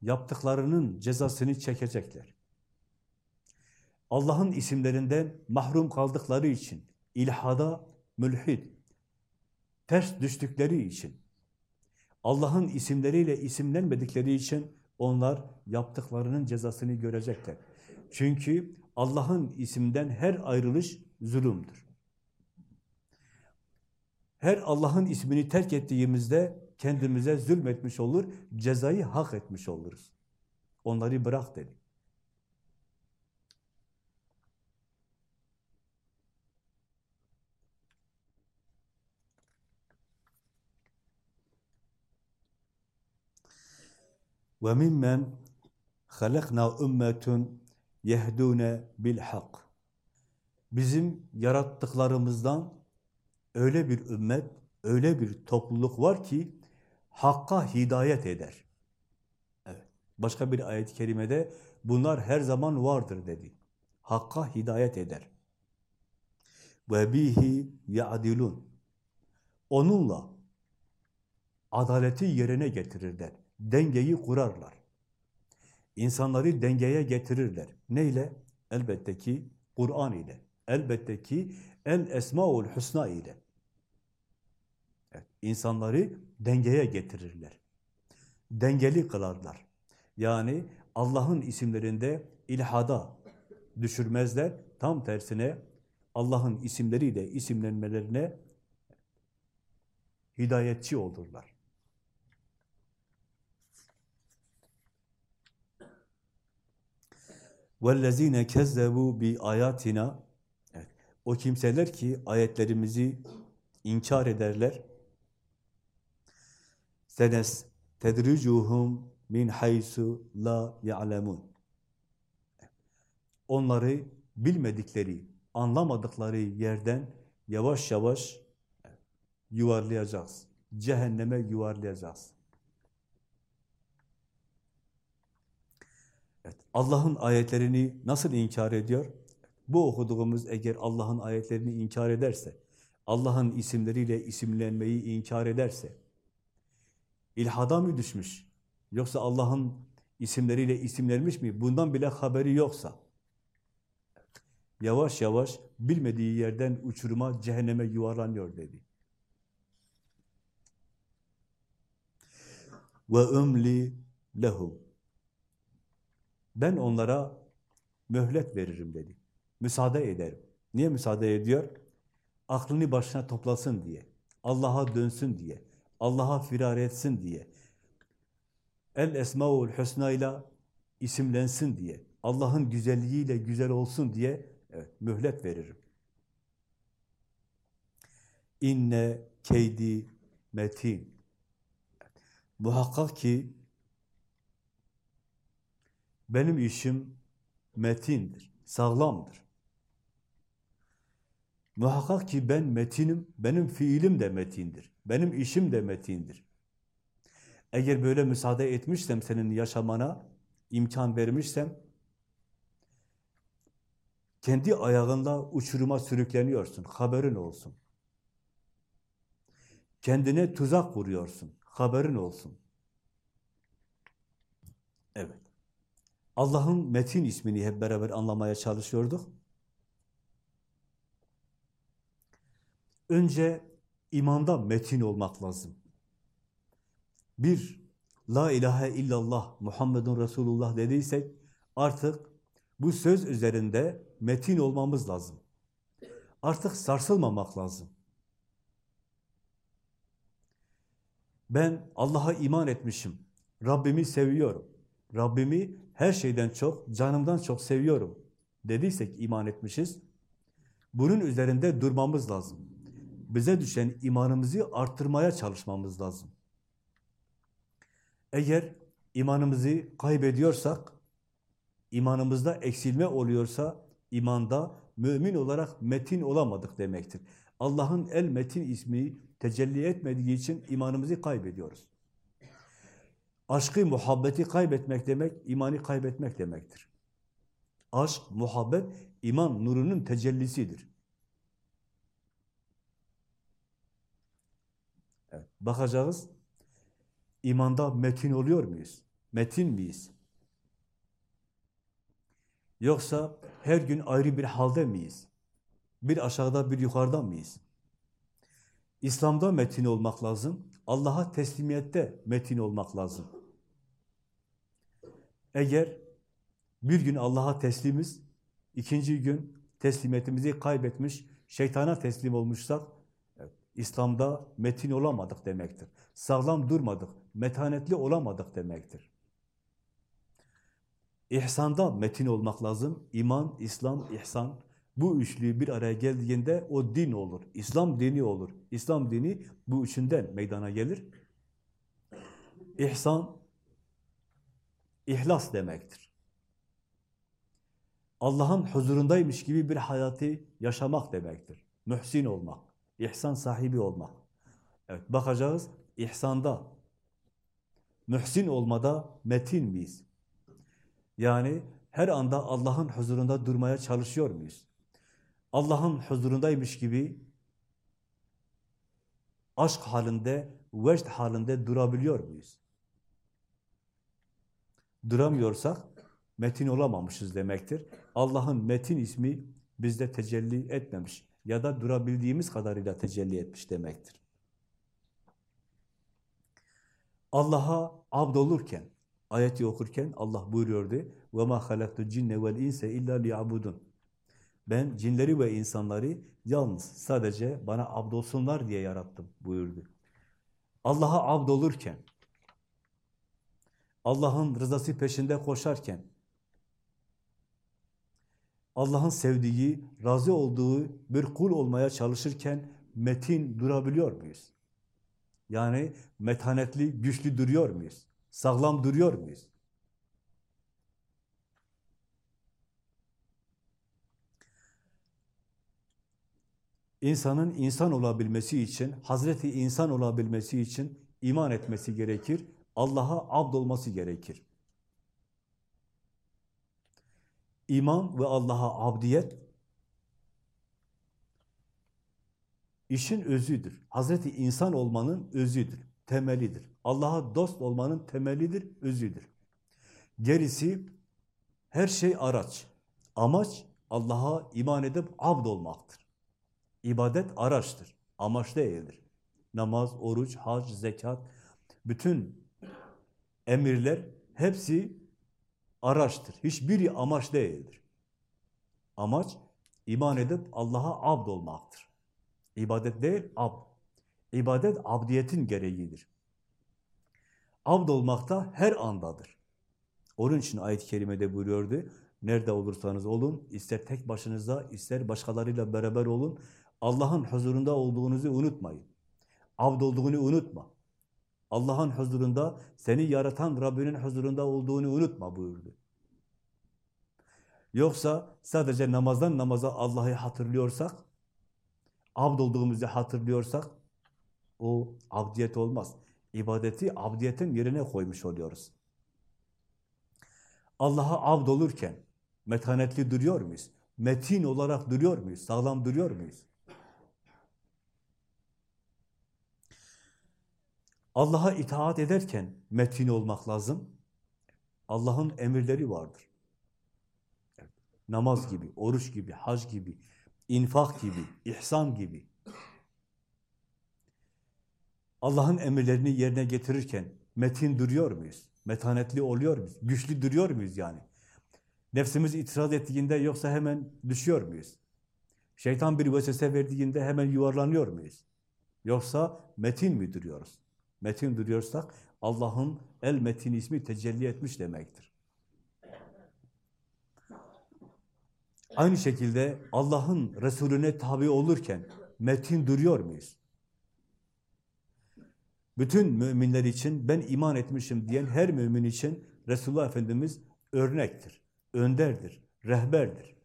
yaptıklarının cezasını çekecekler. Allah'ın isimlerinden mahrum kaldıkları için, ilhada, mülhid, ters düştükleri için, Allah'ın isimleriyle isimlenmedikleri için onlar yaptıklarının cezasını görecekler. Çünkü Allah'ın isimden her ayrılış zulümdür. Her Allah'ın ismini terk ettiğimizde kendimize zulmetmiş olur, cezayı hak etmiş oluruz. Onları bırak dedi. Halakna ümmetun yehdune bil hak. Bizim yarattıklarımızdan öyle bir ümmet, öyle bir topluluk var ki hakka hidayet eder. Evet. Başka bir ayet-i kerimede bunlar her zaman vardır dedi. Hakka hidayet eder. Ve bihi ya'dilun. Onunla adaleti yerine getirirler. Dengeyi kurarlar. İnsanları dengeye getirirler. Neyle? Elbette ki Kur'an ile. Elbette ki El Esmaül Hüsna ile. Evet, insanları dengeye getirirler. Dengeli kılarlar. Yani Allah'ın isimlerinde ilhada düşürmezler. Tam tersine Allah'ın isimleriyle isimlenmelerine hidayetçi olurlar. وَالَّذ۪ينَ كَذَّبُوا بِآيَاتِنَا evet, O kimseler ki ayetlerimizi inkar ederler. Senes tedricuhum min haysu la ya'lemun. Onları bilmedikleri, anlamadıkları yerden yavaş yavaş yuvarlayacağız. Cehenneme yuvarlayacağız. Evet, Allah'ın ayetlerini nasıl inkar ediyor? Bu okuduğumuz eğer Allah'ın ayetlerini inkar ederse, Allah'ın isimleriyle isimlenmeyi inkar ederse, ilhada mı düşmüş? Yoksa Allah'ın isimleriyle isimlenmiş mi? Bundan bile haberi yoksa, yavaş yavaş bilmediği yerden uçuruma, cehenneme yuvarlanıyor dedi. Ve umli lehum. Ben onlara mühlet veririm dedi. Müsaade ederim. Niye müsaade ediyor? Aklını başına toplasın diye. Allah'a dönsün diye. Allah'a firar etsin diye. El Esmaül Hüsna ile isimlensin diye. Allah'ın güzelliğiyle güzel olsun diye evet, mühlet veririm. İnne keydi metin. Muhakkak ki benim işim metindir, sağlamdır. Muhakkak ki ben metinim, benim fiilim de metindir. Benim işim de metindir. Eğer böyle müsaade etmişsem senin yaşamana, imkan vermişsem, kendi ayağında uçuruma sürükleniyorsun, haberin olsun. Kendine tuzak vuruyorsun, haberin olsun. Evet. Allah'ın Metin ismini hep beraber anlamaya çalışıyorduk. Önce imanda metin olmak lazım. Bir, La ilahe illallah Muhammedun Resulullah dediysek artık bu söz üzerinde metin olmamız lazım. Artık sarsılmamak lazım. Ben Allah'a iman etmişim. Rabbimi seviyorum. Rabbimi her şeyden çok, canımdan çok seviyorum dediysek iman etmişiz. Bunun üzerinde durmamız lazım. Bize düşen imanımızı arttırmaya çalışmamız lazım. Eğer imanımızı kaybediyorsak, imanımızda eksilme oluyorsa, imanda mümin olarak metin olamadık demektir. Allah'ın el metin ismi tecelli etmediği için imanımızı kaybediyoruz. Aşkı, muhabbeti kaybetmek demek, imanı kaybetmek demektir. Aşk, muhabbet, iman nurunun tecellisidir. Evet, bakacağız. İmanda metin oluyor muyuz? Metin miyiz? Yoksa her gün ayrı bir halde miyiz? Bir aşağıda, bir yukarıda mıyız? İslam'da metin olmak lazım. Allah'a teslimiyette metin olmak lazım. Eğer bir gün Allah'a teslimiz, ikinci gün teslimiyetimizi kaybetmiş, şeytana teslim olmuşsak, İslam'da metin olamadık demektir. Sağlam durmadık, metanetli olamadık demektir. İhsanda metin olmak lazım. İman, İslam, ihsan. Bu üçlü bir araya geldiğinde o din olur. İslam dini olur. İslam dini bu üçünden meydana gelir. İhsan, ihlas demektir. Allah'ın huzurundaymış gibi bir hayatı yaşamak demektir. Mühsin olmak, ihsan sahibi olmak. Evet, bakacağız ihsanda, mühsin olmada metin miyiz? Yani her anda Allah'ın huzurunda durmaya çalışıyor muyuz? Allah'ın huzurundaymış gibi aşk halinde, vecd halinde durabiliyor muyuz? Duramıyorsak metin olamamışız demektir. Allah'ın metin ismi bizde tecelli etmemiş ya da durabildiğimiz kadarıyla tecelli etmiş demektir. Allah'a abd olurken, ayeti okurken Allah buyuruyordu وَمَا خَلَقْتُ الْجِنَّ وَالْاِنْسَ اِلَّا لِيَعْبُدُونَ Ben cinleri ve insanları yalnız sadece bana abd olsunlar diye yarattım buyurdu. Allah'a abd olurken, Allah'ın rızası peşinde koşarken, Allah'ın sevdiği, razı olduğu bir kul olmaya çalışırken metin durabiliyor muyuz? Yani metanetli, güçlü duruyor muyuz? Sağlam duruyor muyuz? İnsanın insan olabilmesi için, Hazreti insan olabilmesi için iman etmesi gerekir. Allah'a abd olması gerekir. İman ve Allah'a abdiyet işin özüdür. Hazreti insan olmanın özüdür, temelidir. Allah'a dost olmanın temelidir, özüdür. Gerisi her şey araç. Amaç Allah'a iman edip abd olmaktır. İbadet araçtır, amaç değildir. Namaz, oruç, hac, zekat, bütün emirler hepsi araçtır. Hiçbiri amaç değildir. Amaç iman edip Allah'a abd olmaktır. İbadet değil, abd. İbadet abdiyetin gereğidir. Abd olmakta her andadır. Onun için ayet-i kerimede buyuruyordu. Nerede olursanız olun, ister tek başınıza, ister başkalarıyla beraber olun. Allah'ın huzurunda olduğunuzu unutmayın. Abd olduğunu unutma. Allah'ın huzurunda, seni yaratan Rabbinin huzurunda olduğunu unutma buyurdu. Yoksa sadece namazdan namaza Allah'ı hatırlıyorsak, abd olduğumuzu hatırlıyorsak, o abdiyet olmaz. İbadeti abdiyetin yerine koymuş oluyoruz. Allah'a abd olurken metanetli duruyor muyuz? Metin olarak duruyor muyuz? Sağlam duruyor muyuz? Allah'a itaat ederken metin olmak lazım. Allah'ın emirleri vardır. Namaz gibi, oruç gibi, hac gibi, infak gibi, ihsan gibi. Allah'ın emirlerini yerine getirirken metin duruyor muyuz? Metanetli oluyor muyuz? Güçlü duruyor muyuz yani? Nefsimiz itiraz ettiğinde yoksa hemen düşüyor muyuz? Şeytan bir vesvese verdiğinde hemen yuvarlanıyor muyuz? Yoksa metin mi duruyoruz? Metin duruyorsak Allah'ın el metin ismi tecelli etmiş demektir. Aynı şekilde Allah'ın Resulüne tabi olurken metin duruyor muyuz? Bütün müminler için ben iman etmişim diyen her mümin için Resulullah Efendimiz örnektir, önderdir, rehberdir.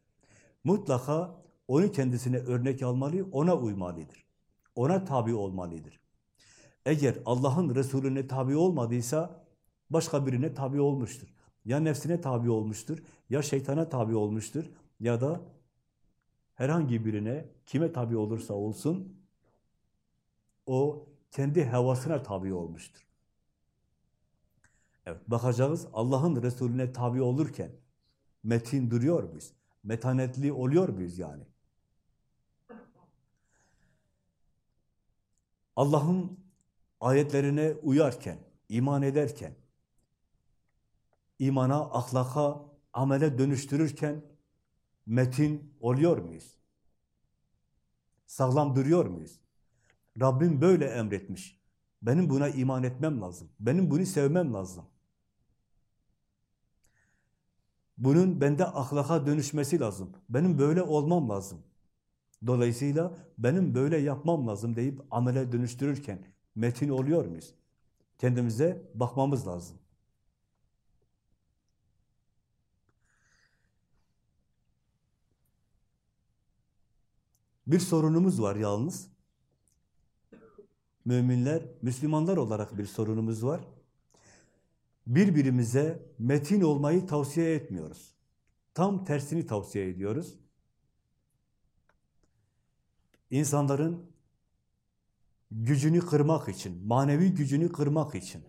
Mutlaka onu kendisine örnek almalı, ona uymalıdır. Ona tabi olmalıdır. Eğer Allah'ın Resulüne tabi olmadıysa başka birine tabi olmuştur. Ya nefsine tabi olmuştur, ya şeytana tabi olmuştur, ya da herhangi birine kime tabi olursa olsun o kendi hevasına tabi olmuştur. Evet, bakacağız Allah'ın Resulüne tabi olurken metin duruyor muyuz? Metanetli oluyor muyuz yani? Allah'ın ayetlerine uyarken, iman ederken, imana, ahlaka, amele dönüştürürken metin oluyor muyuz? Sağlam duruyor muyuz? Rabbim böyle emretmiş. Benim buna iman etmem lazım. Benim bunu sevmem lazım. Bunun bende ahlaka dönüşmesi lazım. Benim böyle olmam lazım. Dolayısıyla benim böyle yapmam lazım deyip amele dönüştürürken metin oluyor muyuz? Kendimize bakmamız lazım. Bir sorunumuz var yalnız. Müminler, Müslümanlar olarak bir sorunumuz var. Birbirimize metin olmayı tavsiye etmiyoruz. Tam tersini tavsiye ediyoruz. İnsanların gücünü kırmak için, manevi gücünü kırmak için,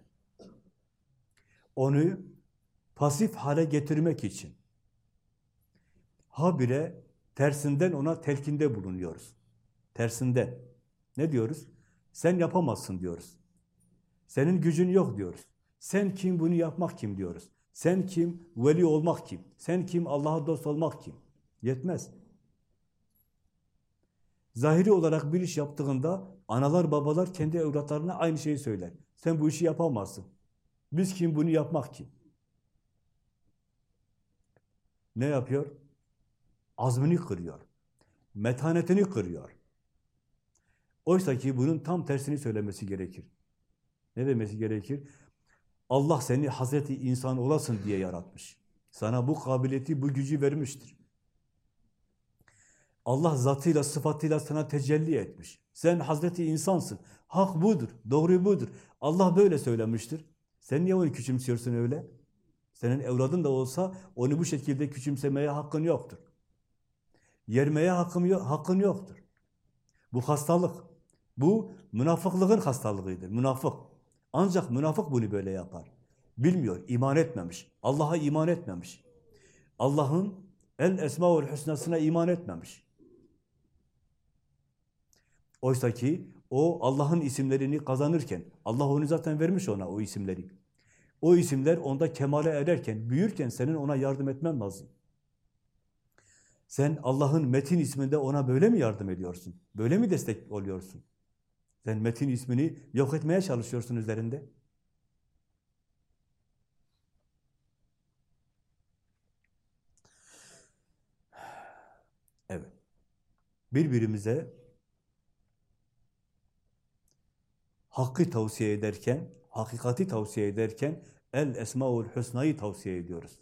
onu pasif hale getirmek için, habire tersinden ona telkinde bulunuyoruz. Tersinden. Ne diyoruz? Sen yapamazsın diyoruz. Senin gücün yok diyoruz. Sen kim bunu yapmak kim diyoruz. Sen kim veli olmak kim. Sen kim Allah'a dost olmak kim. Yetmez. Zahiri olarak bir iş yaptığında analar babalar kendi evlatlarına aynı şeyi söyler. Sen bu işi yapamazsın. Biz kim bunu yapmak kim? Ne yapıyor? Azmini kırıyor. Metanetini kırıyor. Oysa ki bunun tam tersini söylemesi gerekir. Ne demesi gerekir? Allah seni Hazreti insan olasın diye yaratmış. Sana bu kabiliyeti, bu gücü vermiştir. Allah zatıyla, sıfatıyla sana tecelli etmiş. Sen Hazreti insansın. Hak budur, doğru budur. Allah böyle söylemiştir. Sen niye onu küçümsüyorsun öyle? Senin evladın da olsa onu bu şekilde küçümsemeye hakkın yoktur. Yermeye hakkın, yok, hakkın yoktur. Bu hastalık. Bu münafıklığın hastalığıdır. Münafık. Ancak münafık bunu böyle yapar. Bilmiyor, iman etmemiş. Allah'a iman etmemiş. Allah'ın el esmaül hüsnasına iman etmemiş. Oysa ki o Allah'ın isimlerini kazanırken, Allah onu zaten vermiş ona o isimleri. O isimler onda kemale ererken, büyürken senin ona yardım etmen lazım. Sen Allah'ın Metin isminde ona böyle mi yardım ediyorsun? Böyle mi destek oluyorsun? Sen Metin ismini yok etmeye çalışıyorsun üzerinde. Evet. Birbirimize hakkı tavsiye ederken, hakikati tavsiye ederken el esmaul husna'yı tavsiye ediyoruz.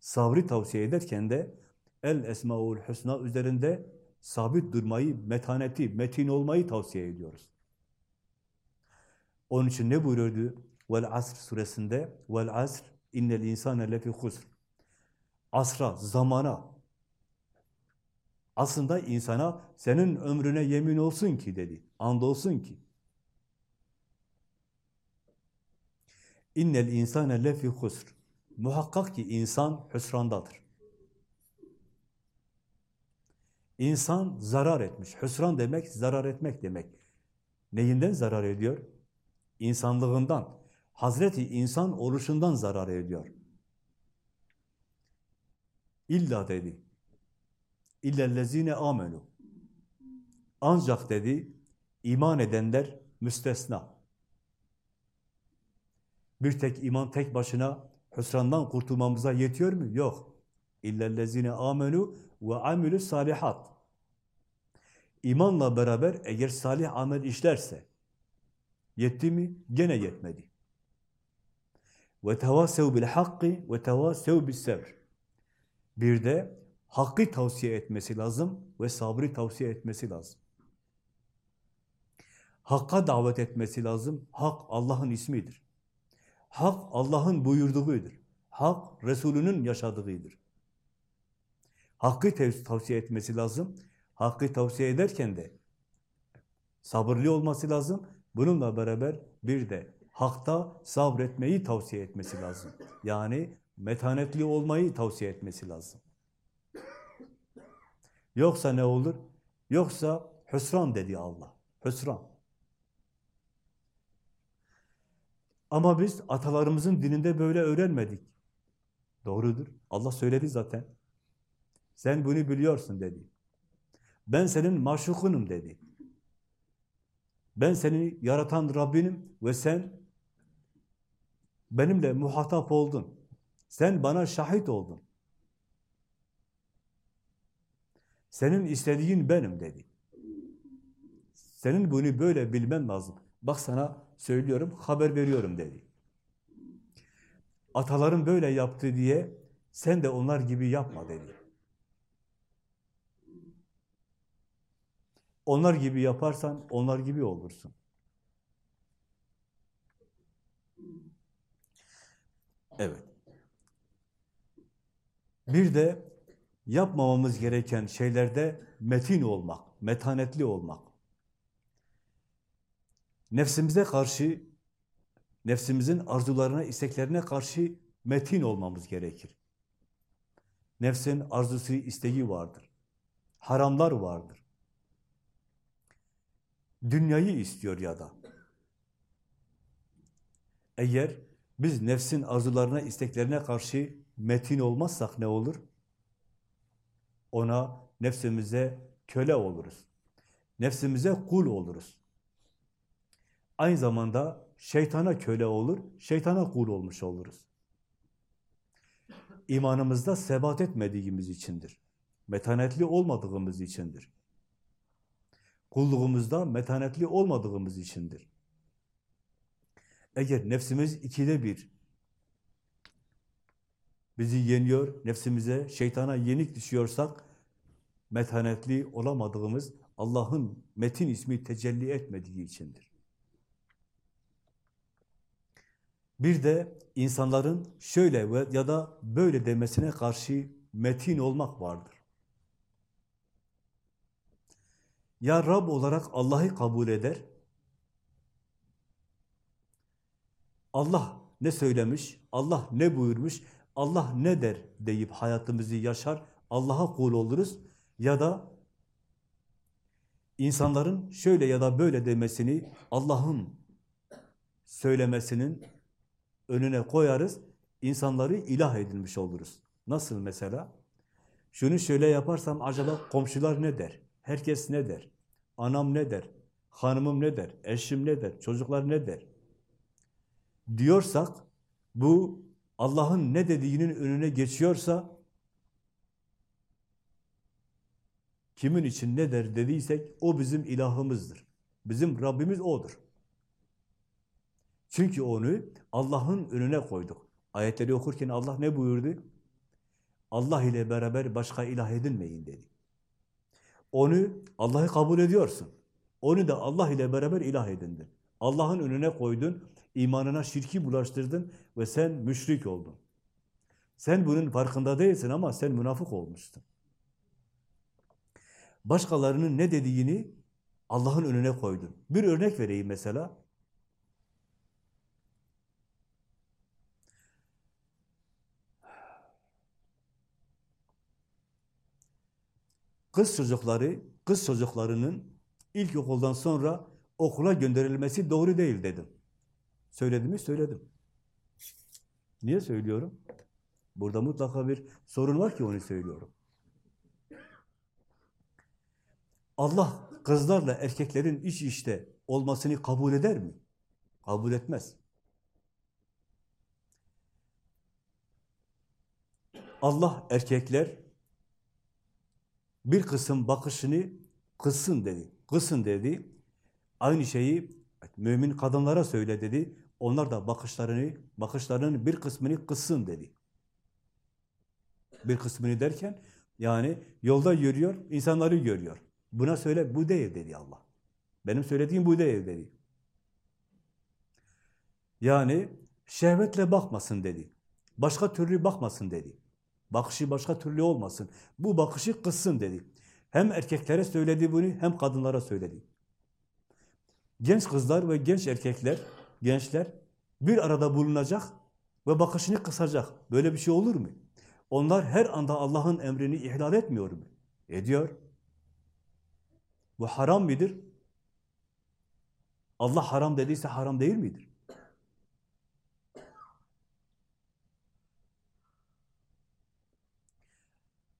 Sabrı tavsiye ederken de el esmaul husna üzerinde sabit durmayı, metaneti, metin olmayı tavsiye ediyoruz. Onun için ne buyuruyordu? Vel asr suresinde vel asr innel insane lefi husr. Asra, zamana. Aslında insana senin ömrüne yemin olsun ki dedi. Andolsun ki. İnnel insane lefi husr. muhakkak ki insan hüsrandadır. İnsan zarar etmiş. Hüsran demek, zarar etmek demek. Neyinden zarar ediyor? İnsanlığından. Hazreti insan oluşundan zarar ediyor. İlla dedi. İllellezine amenu. Ancak dedi, iman edenler müstesna. Bir tek iman tek başına hüsrandan kurtulmamıza yetiyor mu? Yok. İllellezine amenu ve amilü salihat. İmanla beraber eğer salih amel işlerse yetti mi? Gene yetmedi. Ve tevasev bil hakkı ve tevasev bis sabr. Bir de hakkı tavsiye etmesi lazım ve sabrı tavsiye etmesi lazım. Hakka davet etmesi lazım. Hak Allah'ın ismidir. Hak Allah'ın buyurduğudur. Hak Resulünün yaşadığıdır. Hakkı tavsiye etmesi lazım. Hakkı tavsiye ederken de sabırlı olması lazım. Bununla beraber bir de hakta sabretmeyi tavsiye etmesi lazım. Yani metanetli olmayı tavsiye etmesi lazım. Yoksa ne olur? Yoksa hüsran dedi Allah. Hüsran. Ama biz atalarımızın dininde böyle öğrenmedik. Doğrudur. Allah söyledi zaten. Sen bunu biliyorsun dedi. Ben senin maşukunum dedi. Ben seni yaratan Rabbinim ve sen benimle muhatap oldun. Sen bana şahit oldun. Senin istediğin benim dedi. Senin bunu böyle bilmen lazım. Bak sana söylüyorum, haber veriyorum dedi. Ataların böyle yaptı diye sen de onlar gibi yapma dedi. Onlar gibi yaparsan onlar gibi olursun. Evet. Bir de yapmamamız gereken şeylerde metin olmak, metanetli olmak. Nefsimize karşı, nefsimizin arzularına, isteklerine karşı metin olmamız gerekir. Nefsin arzusu, isteği vardır. Haramlar vardır. Dünyayı istiyor ya da. Eğer biz nefsin arzularına, isteklerine karşı metin olmazsak ne olur? Ona, nefsimize köle oluruz. Nefsimize kul oluruz. Aynı zamanda şeytana köle olur, şeytana kul olmuş oluruz. İmanımızda sebat etmediğimiz içindir. Metanetli olmadığımız içindir. Kulluğumuzda metanetli olmadığımız içindir. Eğer nefsimiz ikide bir bizi yeniyor, nefsimize, şeytana yenik düşüyorsak, metanetli olamadığımız, Allah'ın metin ismi tecelli etmediği içindir. Bir de insanların şöyle ya da böyle demesine karşı metin olmak vardır. Ya Rab olarak Allah'ı kabul eder, Allah ne söylemiş, Allah ne buyurmuş, Allah ne der deyip hayatımızı yaşar, Allah'a kul oluruz? Ya da insanların şöyle ya da böyle demesini Allah'ın söylemesinin önüne koyarız, insanları ilah edilmiş oluruz. Nasıl mesela? Şunu şöyle yaparsam acaba komşular ne der? Herkes ne der? Anam ne der? Hanımım ne der? Eşim ne der? Çocuklar ne der? Diyorsak bu Allah'ın ne dediğinin önüne geçiyorsa kimin için ne der dediysek o bizim ilahımızdır. Bizim Rabbimiz O'dur. Çünkü onu Allah'ın önüne koyduk. Ayetleri okurken Allah ne buyurdu? Allah ile beraber başka ilah edinmeyin dedi. Onu Allah'ı kabul ediyorsun. Onu da Allah ile beraber ilah edindin. Allah'ın önüne koydun, imanına şirki bulaştırdın ve sen müşrik oldun. Sen bunun farkında değilsin ama sen münafık olmuştun. Başkalarının ne dediğini Allah'ın önüne koydun. Bir örnek vereyim mesela. Kız çocukları, kız çocuklarının ilkokuldan sonra okula gönderilmesi doğru değil dedim. Söyledim mi? Söyledim. Niye söylüyorum? Burada mutlaka bir sorun var ki onu söylüyorum. Allah kızlarla erkeklerin iç işte olmasını kabul eder mi? Kabul etmez. Allah erkekler bir kısım bakışını kızsın dedi. Kızsın dedi. Aynı şeyi mümin kadınlara söyle dedi. Onlar da bakışlarını, bakışlarının bir kısmını kızsın dedi. Bir kısmını derken yani yolda yürüyor, insanları görüyor. Buna söyle bu değil dedi Allah. Benim söylediğim bu değil dedi. Yani şehvetle bakmasın dedi. Başka türlü bakmasın dedi. Bakışı başka türlü olmasın. Bu bakışı kızsın dedi. Hem erkeklere söyledi bunu hem kadınlara söyledi. Genç kızlar ve genç erkekler, gençler bir arada bulunacak ve bakışını kısacak. Böyle bir şey olur mu? Onlar her anda Allah'ın emrini ihlal etmiyor mu? Ediyor. Bu haram midir? Allah haram dediyse haram değil midir?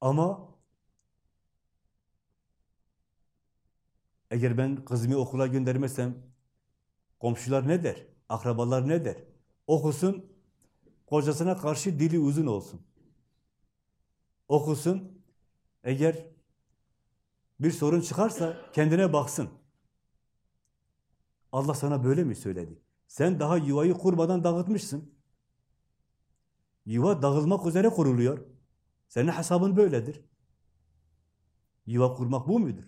Ama eğer ben kızımı okula göndermezsem komşular ne der? Akrabalar ne der? Okusun, kocasına karşı dili uzun olsun. Okusun, eğer bir sorun çıkarsa kendine baksın. Allah sana böyle mi söyledi? Sen daha yuvayı kurmadan dağıtmışsın. Yuva dağılmak üzere kuruluyor. Senin hesabın böyledir. Yuva kurmak bu mudur?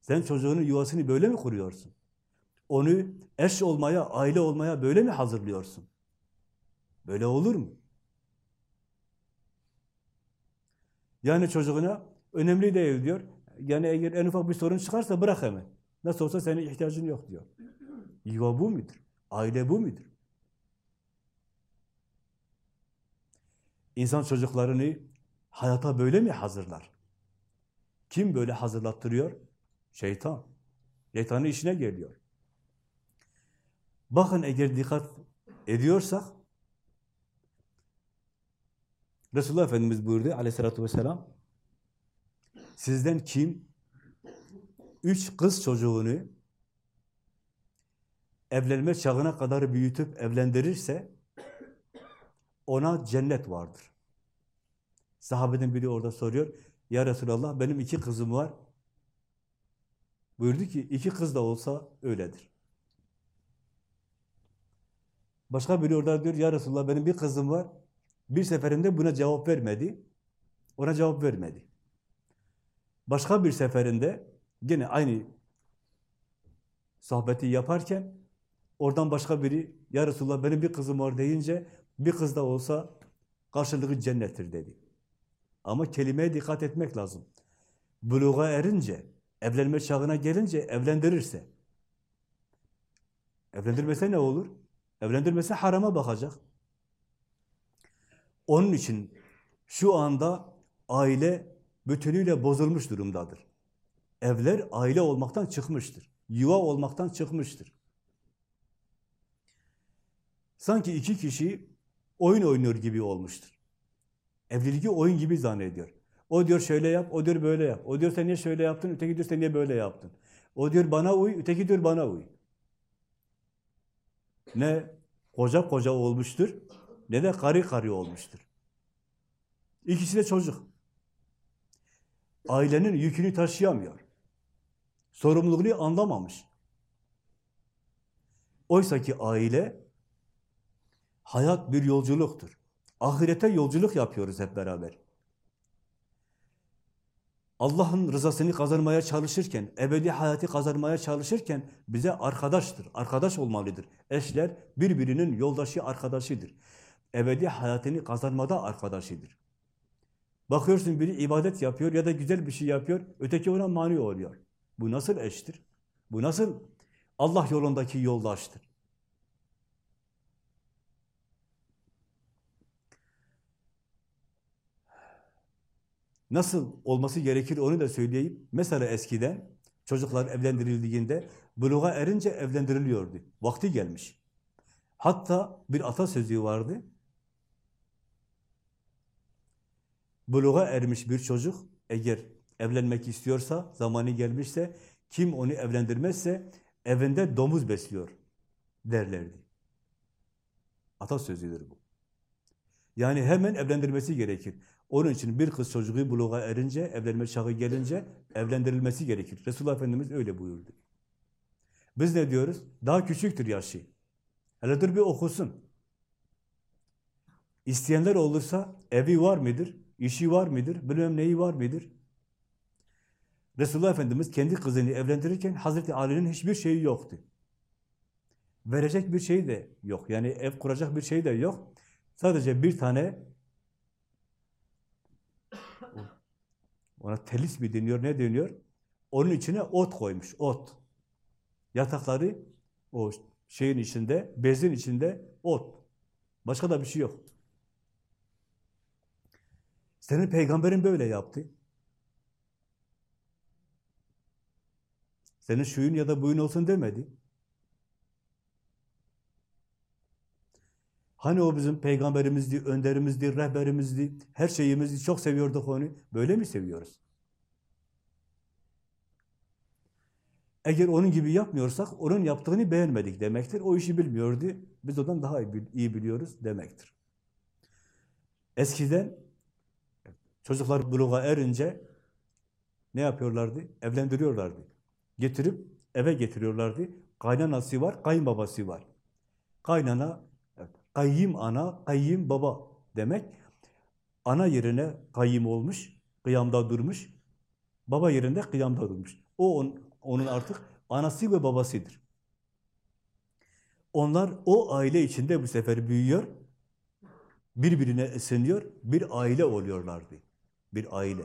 Sen çocuğunun yuvasını böyle mi kuruyorsun? Onu eş olmaya, aile olmaya böyle mi hazırlıyorsun? Böyle olur mu? Yani çocuğuna önemli değil diyor. Yani eğer en ufak bir sorun çıkarsa bırak hemen. Nasıl olsa senin ihtiyacın yok diyor. Yuva bu mudur? Aile bu mudur? İnsan çocuklarını hayata böyle mi hazırlar? Kim böyle hazırlattırıyor? Şeytan. Şeytanın işine geliyor. Bakın eğer dikkat ediyorsak Resulullah Efendimiz buyurdu aleyhissalatü vesselam sizden kim üç kız çocuğunu evlenme çağına kadar büyütüp evlendirirse ona cennet vardır. Sahabeden biri orada soruyor. Ya Resulallah benim iki kızım var. Buyurdu ki iki kız da olsa öyledir. Başka biri orada diyor ya Resulallah benim bir kızım var. Bir seferinde buna cevap vermedi. Ona cevap vermedi. Başka bir seferinde gene aynı sohbeti yaparken oradan başka biri ya Resulallah benim bir kızım var deyince bir kız da olsa karşılığı cennettir dedi. Ama kelimeye dikkat etmek lazım. Buluğa erince, evlenme çağına gelince evlendirirse. Evlendirmese ne olur? Evlendirmese harama bakacak. Onun için şu anda aile bütünüyle bozulmuş durumdadır. Evler aile olmaktan çıkmıştır. Yuva olmaktan çıkmıştır. Sanki iki kişi oyun oynuyor gibi olmuştur. Evliliği oyun gibi zannediyor. O diyor şöyle yap, o diyor böyle yap. O diyor sen niye şöyle yaptın, öteki diyor sen niye böyle yaptın. O diyor bana uy, öteki diyor bana uy. Ne koca koca olmuştur, ne de karı karı olmuştur. İkisi de çocuk. Ailenin yükünü taşıyamıyor. Sorumluluğunu anlamamış. Oysa ki aile, hayat bir yolculuktur. Ahirete yolculuk yapıyoruz hep beraber. Allah'ın rızasını kazanmaya çalışırken, ebedi hayatı kazanmaya çalışırken bize arkadaştır, arkadaş olmalıdır. Eşler birbirinin yoldaşı, arkadaşıdır. Ebedi hayatını kazanmada arkadaşıdır. Bakıyorsun biri ibadet yapıyor ya da güzel bir şey yapıyor, öteki ona mani oluyor. Bu nasıl eştir? Bu nasıl Allah yolundaki yoldaştır? Nasıl olması gerekir onu da söyleyeyim. Mesela eskiden çocuklar evlendirildiğinde buluğa erince evlendiriliyordu. Vakti gelmiş. Hatta bir atasözü vardı. Buluğa ermiş bir çocuk eğer evlenmek istiyorsa, zamanı gelmişse, kim onu evlendirmezse evinde domuz besliyor derlerdi. Atasözüdür bu. Yani hemen evlendirmesi gerekir. Onun için bir kız çocuğu buluğa erince, evlenme çağı gelince evlendirilmesi gerekir. Resulullah Efendimiz öyle buyurdu. Biz ne diyoruz? Daha küçüktür yaşı. Hele dur bir okusun. İsteyenler olursa evi var mıdır? İşi var mıdır? Bilmem neyi var mıdır? Resulullah Efendimiz kendi kızını evlendirirken Hazreti Ali'nin hiçbir şeyi yoktu. Verecek bir şey de yok. Yani ev kuracak bir şey de yok. Sadece bir tane ona telis mi deniyor, ne deniyor? Onun içine ot koymuş, ot. Yatakları o şeyin içinde, bezin içinde ot. Başka da bir şey yok. Senin peygamberin böyle yaptı. Senin şuyun ya da buyun olsun demedi. Hani o bizim peygamberimizdi, önderimizdi, rehberimizdi, her şeyimizdi, çok seviyorduk onu. Böyle mi seviyoruz? Eğer onun gibi yapmıyorsak, onun yaptığını beğenmedik demektir. O işi bilmiyordu, biz ondan daha iyi, biliyoruz demektir. Eskiden çocuklar buluğa erince ne yapıyorlardı? Evlendiriyorlardı. Getirip eve getiriyorlardı. Kaynanası var, kayınbabası var. Kaynana, kayyim ana, kayyim baba demek. Ana yerine kayyim olmuş, kıyamda durmuş. Baba yerinde kıyamda durmuş. O on, onun artık anası ve babasıdır. Onlar o aile içinde bu sefer büyüyor, birbirine ısınıyor, bir aile oluyorlardı. Bir aile.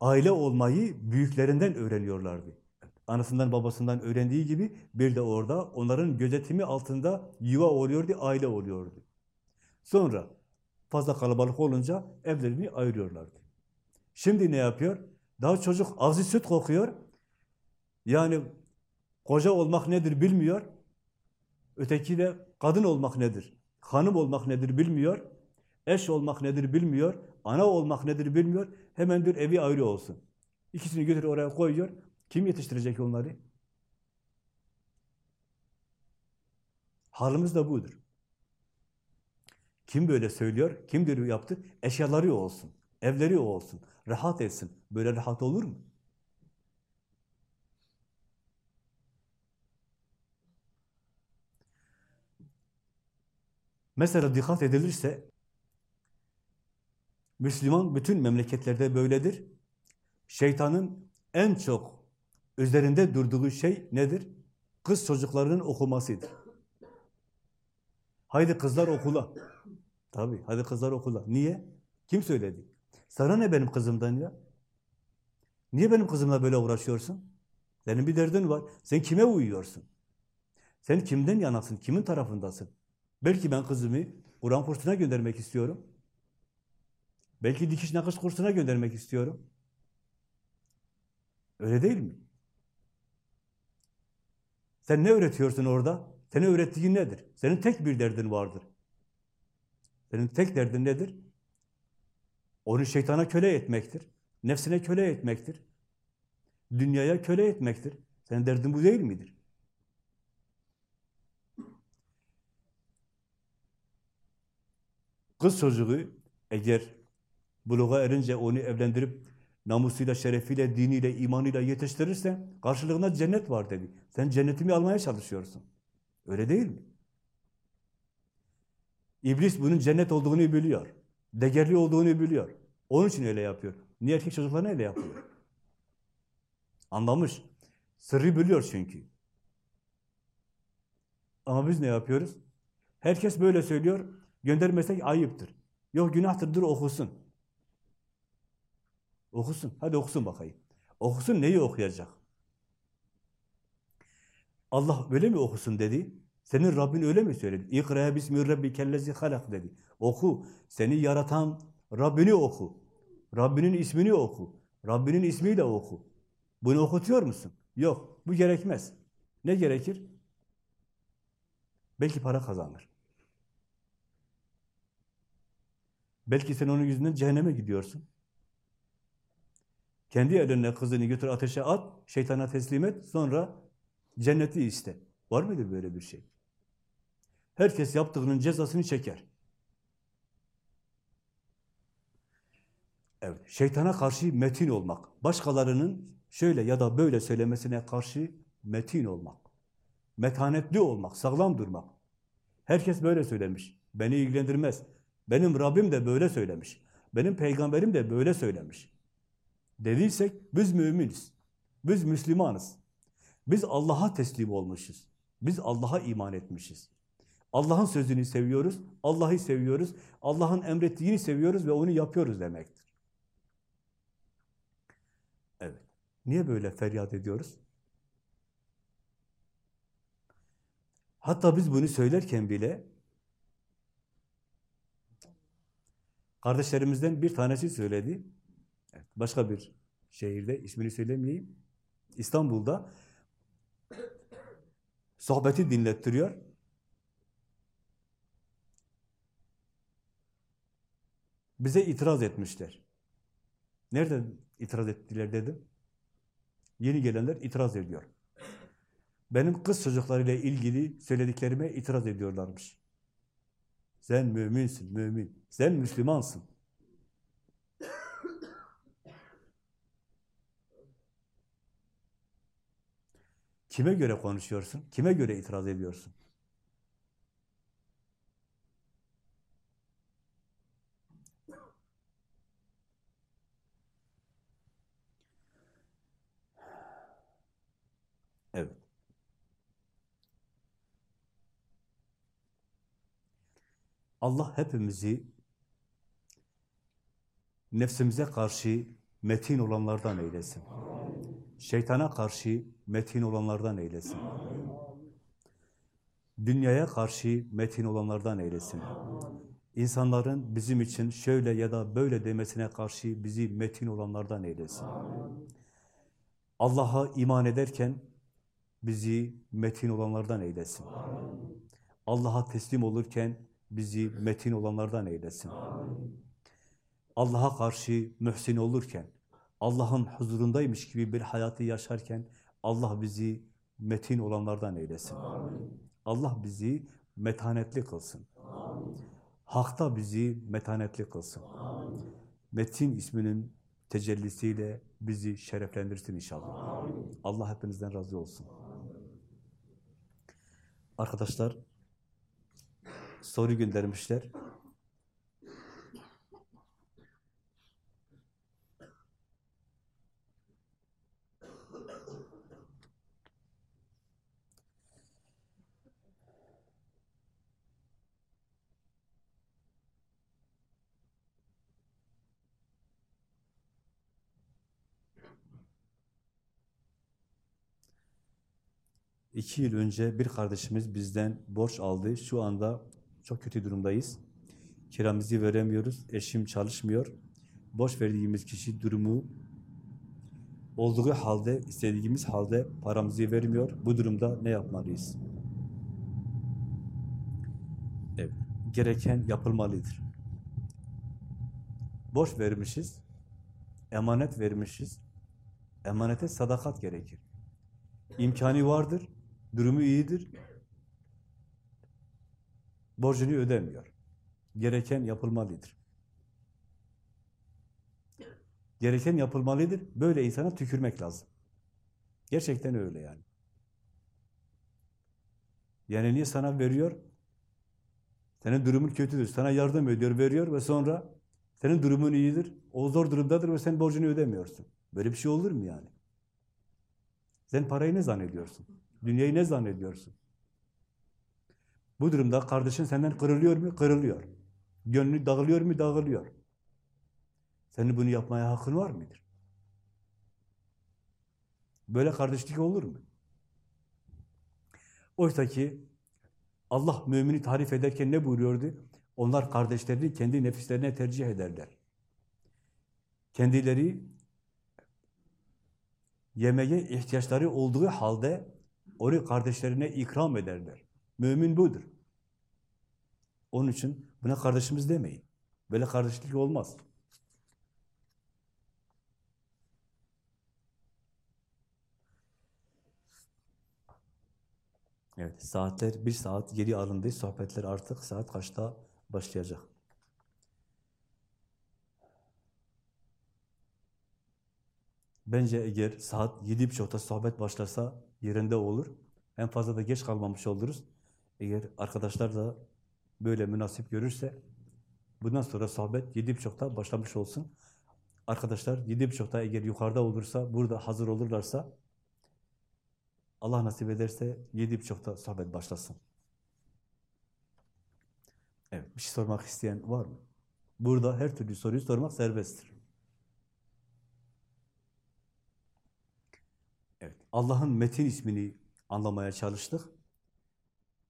Aile olmayı büyüklerinden öğreniyorlardı. Anasından babasından öğrendiği gibi bir de orada onların gözetimi altında yuva oluyordu, aile oluyordu. Sonra fazla kalabalık olunca evlerini ayırıyorlardı. Şimdi ne yapıyor? Daha çocuk ağzı süt kokuyor. Yani koca olmak nedir bilmiyor. Öteki de kadın olmak nedir? Hanım olmak nedir bilmiyor. Eş olmak nedir bilmiyor. Ana olmak nedir bilmiyor. Hemen diyor evi ayrı olsun. İkisini götür oraya koyuyor. Kim yetiştirecek onları? Halimiz de budur. Kim böyle söylüyor? Kim diyor yaptı? Eşyaları olsun. Evleri olsun. Rahat etsin. Böyle rahat olur mu? Mesela dikkat edilirse Müslüman bütün memleketlerde böyledir. Şeytanın en çok üzerinde durduğu şey nedir? Kız çocuklarının okumasıdır. Haydi kızlar okula. Tabii, hadi kızlar okula. Niye? Kim söyledi? Sana ne benim kızımdan ya? Niye benim kızımla böyle uğraşıyorsun? Senin bir derdin var. Sen kime uyuyorsun? Sen kimden yanasın? Kimin tarafındasın? Belki ben kızımı Kur'an kursuna göndermek istiyorum. Belki dikiş nakış kursuna göndermek istiyorum. Öyle değil mi? Sen ne öğretiyorsun orada? Senin öğrettiğin nedir? Senin tek bir derdin vardır. Senin tek derdin nedir? Onu şeytana köle etmektir. Nefsine köle etmektir. Dünyaya köle etmektir. Senin derdin bu değil midir? Kız çocuğu eğer buluğa erince onu evlendirip namusuyla, şerefiyle, diniyle, imanıyla yetiştirirsen karşılığında cennet var dedi. Sen cennetimi almaya çalışıyorsun. Öyle değil mi? İblis bunun cennet olduğunu biliyor. Değerli olduğunu biliyor. Onun için öyle yapıyor. Niye erkek çocuklarına öyle yapıyor? Anlamış. Sırrı biliyor çünkü. Ama biz ne yapıyoruz? Herkes böyle söylüyor. Göndermesek ayıptır. Yok günahtır, dur okusun. Okusun. Hadi okusun bakayım. Okusun neyi okuyacak? Allah böyle mi okusun dedi? Senin Rabbin öyle mi söyledi? İkra bismi rabbikellezi halak dedi. Oku. Seni yaratan Rabbini oku. Rabbinin ismini oku. Rabbinin ismiyle oku. Bunu okutuyor musun? Yok. Bu gerekmez. Ne gerekir? Belki para kazanır. Belki sen onun yüzünden cehenneme gidiyorsun. Kendi elinle kızını götür ateşe at, şeytana teslim et, sonra cenneti iste. Var mıdır böyle bir şey? Herkes yaptığının cezasını çeker. Evet, şeytana karşı metin olmak. Başkalarının şöyle ya da böyle söylemesine karşı metin olmak. Metanetli olmak, sağlam durmak. Herkes böyle söylemiş. Beni ilgilendirmez. Benim Rabbim de böyle söylemiş. Benim peygamberim de böyle söylemiş. Dediysek biz müminiz. Biz Müslümanız. Biz Allah'a teslim olmuşuz. Biz Allah'a iman etmişiz. Allah'ın sözünü seviyoruz, Allah'ı seviyoruz, Allah'ın emrettiğini seviyoruz ve onu yapıyoruz demektir. Evet. Niye böyle feryat ediyoruz? Hatta biz bunu söylerken bile kardeşlerimizden bir tanesi söyledi. Başka bir şehirde, ismini söylemeyeyim. İstanbul'da sohbeti dinlettiriyor. Bize itiraz etmişler. Nereden itiraz ettiler dedim. Yeni gelenler itiraz ediyor. Benim kız çocuklarıyla ilgili söylediklerime itiraz ediyorlarmış. Sen müminsin, mümin. Sen Müslümansın. Kime göre konuşuyorsun? Kime göre itiraz ediyorsun? Evet. Allah hepimizi nefsimize karşı metin olanlardan eylesin. Şeytana karşı metin olanlardan eylesin. Dünyaya karşı metin olanlardan eylesin. İnsanların bizim için şöyle ya da böyle demesine karşı bizi metin olanlardan eylesin. Allah'a iman ederken bizi metin olanlardan eylesin. Allah'a teslim olurken bizi metin olanlardan eylesin. Allah'a karşı mühsin olurken, Allah'ın huzurundaymış gibi bir hayatı yaşarken Allah bizi metin olanlardan eylesin. Allah bizi metanetli kılsın. Hakta bizi metanetli kılsın. Metin isminin tecellisiyle bizi şereflendirsin inşallah. Allah hepinizden razı olsun. Arkadaşlar soru göndermişler. İki yıl önce bir kardeşimiz bizden borç aldı. Şu anda çok kötü durumdayız. Kiramızı veremiyoruz. Eşim çalışmıyor. Borç verdiğimiz kişi durumu olduğu halde, istediğimiz halde paramızı vermiyor. Bu durumda ne yapmalıyız? Evet, gereken yapılmalıdır. Borç vermişiz, emanet vermişiz. Emanete sadakat gerekir. İmkanı vardır, durumu iyidir, borcunu ödemiyor. Gereken yapılmalıdır. Gereken yapılmalıdır. Böyle insana tükürmek lazım. Gerçekten öyle yani. Yani niye sana veriyor? Senin durumun kötüdür. Sana yardım ediyor, veriyor ve sonra senin durumun iyidir. O zor durumdadır ve sen borcunu ödemiyorsun. Böyle bir şey olur mu yani? Sen parayı ne zannediyorsun? Dünyayı ne zannediyorsun? Bu durumda kardeşin senden kırılıyor mu? Kırılıyor. Gönlü dağılıyor mu? Dağılıyor. Senin bunu yapmaya hakkın var mıdır? Böyle kardeşlik olur mu? Oysa ki Allah mümini tarif ederken ne buyuruyordu? Onlar kardeşlerini kendi nefislerine tercih ederler. Kendileri yemeğe ihtiyaçları olduğu halde onu kardeşlerine ikram ederler. Mümin budur. Onun için buna kardeşimiz demeyin. Böyle kardeşlik olmaz. Evet, saatler bir saat geri alındı. Sohbetler artık saat kaçta başlayacak? Bence eğer saat yedi buçukta sohbet başlasa yerinde olur. En fazla da geç kalmamış oluruz. Eğer arkadaşlar da böyle münasip görürse bundan sonra sohbet yedi buçukta başlamış olsun. Arkadaşlar yedi buçukta eğer yukarıda olursa, burada hazır olurlarsa Allah nasip ederse yedi buçukta sohbet başlasın. Evet, bir şey sormak isteyen var mı? Burada her türlü soruyu sormak serbesttir. Evet, Allah'ın Metin ismini anlamaya çalıştık.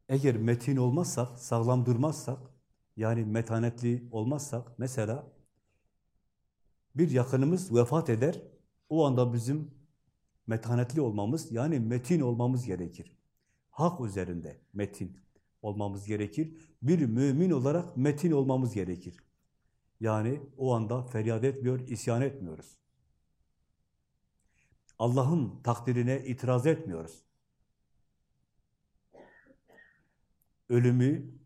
Eğer metin olmazsak, sağlam durmazsak, yani metanetli olmazsak, mesela bir yakınımız vefat eder, o anda bizim metanetli olmamız, yani metin olmamız gerekir. Hak üzerinde metin olmamız gerekir. Bir mümin olarak metin olmamız gerekir. Yani o anda feryat etmiyor, isyan etmiyoruz. Allah'ın takdirine itiraz etmiyoruz. Ölümü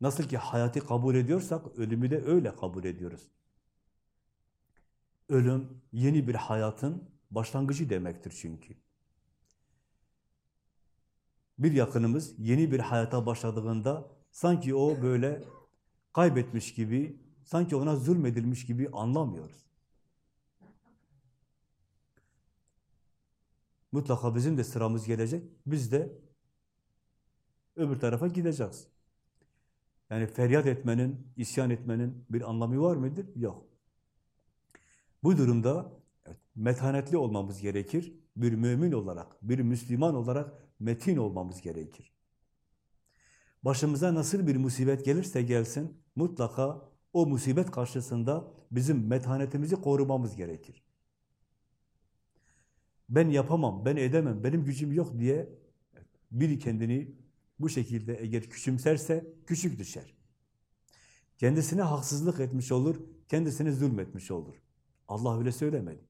nasıl ki hayatı kabul ediyorsak, ölümü de öyle kabul ediyoruz. Ölüm yeni bir hayatın başlangıcı demektir çünkü. Bir yakınımız yeni bir hayata başladığında sanki o böyle kaybetmiş gibi, sanki ona zulmedilmiş gibi anlamıyoruz. Mutlaka bizim de sıramız gelecek. Biz de öbür tarafa gideceğiz. Yani feryat etmenin, isyan etmenin bir anlamı var mıdır? Yok. Bu durumda evet, metanetli olmamız gerekir. Bir mümin olarak, bir Müslüman olarak metin olmamız gerekir. Başımıza nasıl bir musibet gelirse gelsin, mutlaka o musibet karşısında bizim metanetimizi korumamız gerekir. Ben yapamam, ben edemem, benim gücüm yok diye biri kendini bu şekilde eğer küçümserse küçük düşer. Kendisine haksızlık etmiş olur, kendisine zulmetmiş olur. Allah öyle söylemedi.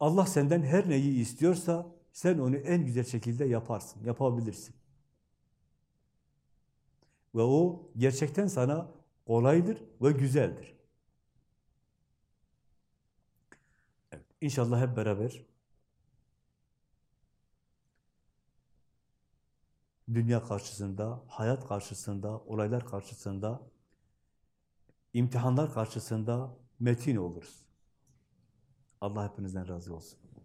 Allah senden her neyi istiyorsa sen onu en güzel şekilde yaparsın, yapabilirsin. Ve o gerçekten sana kolaydır ve güzeldir. Evet, inşallah hep beraber dünya karşısında, hayat karşısında, olaylar karşısında, imtihanlar karşısında metin oluruz. Allah hepinizden razı olsun.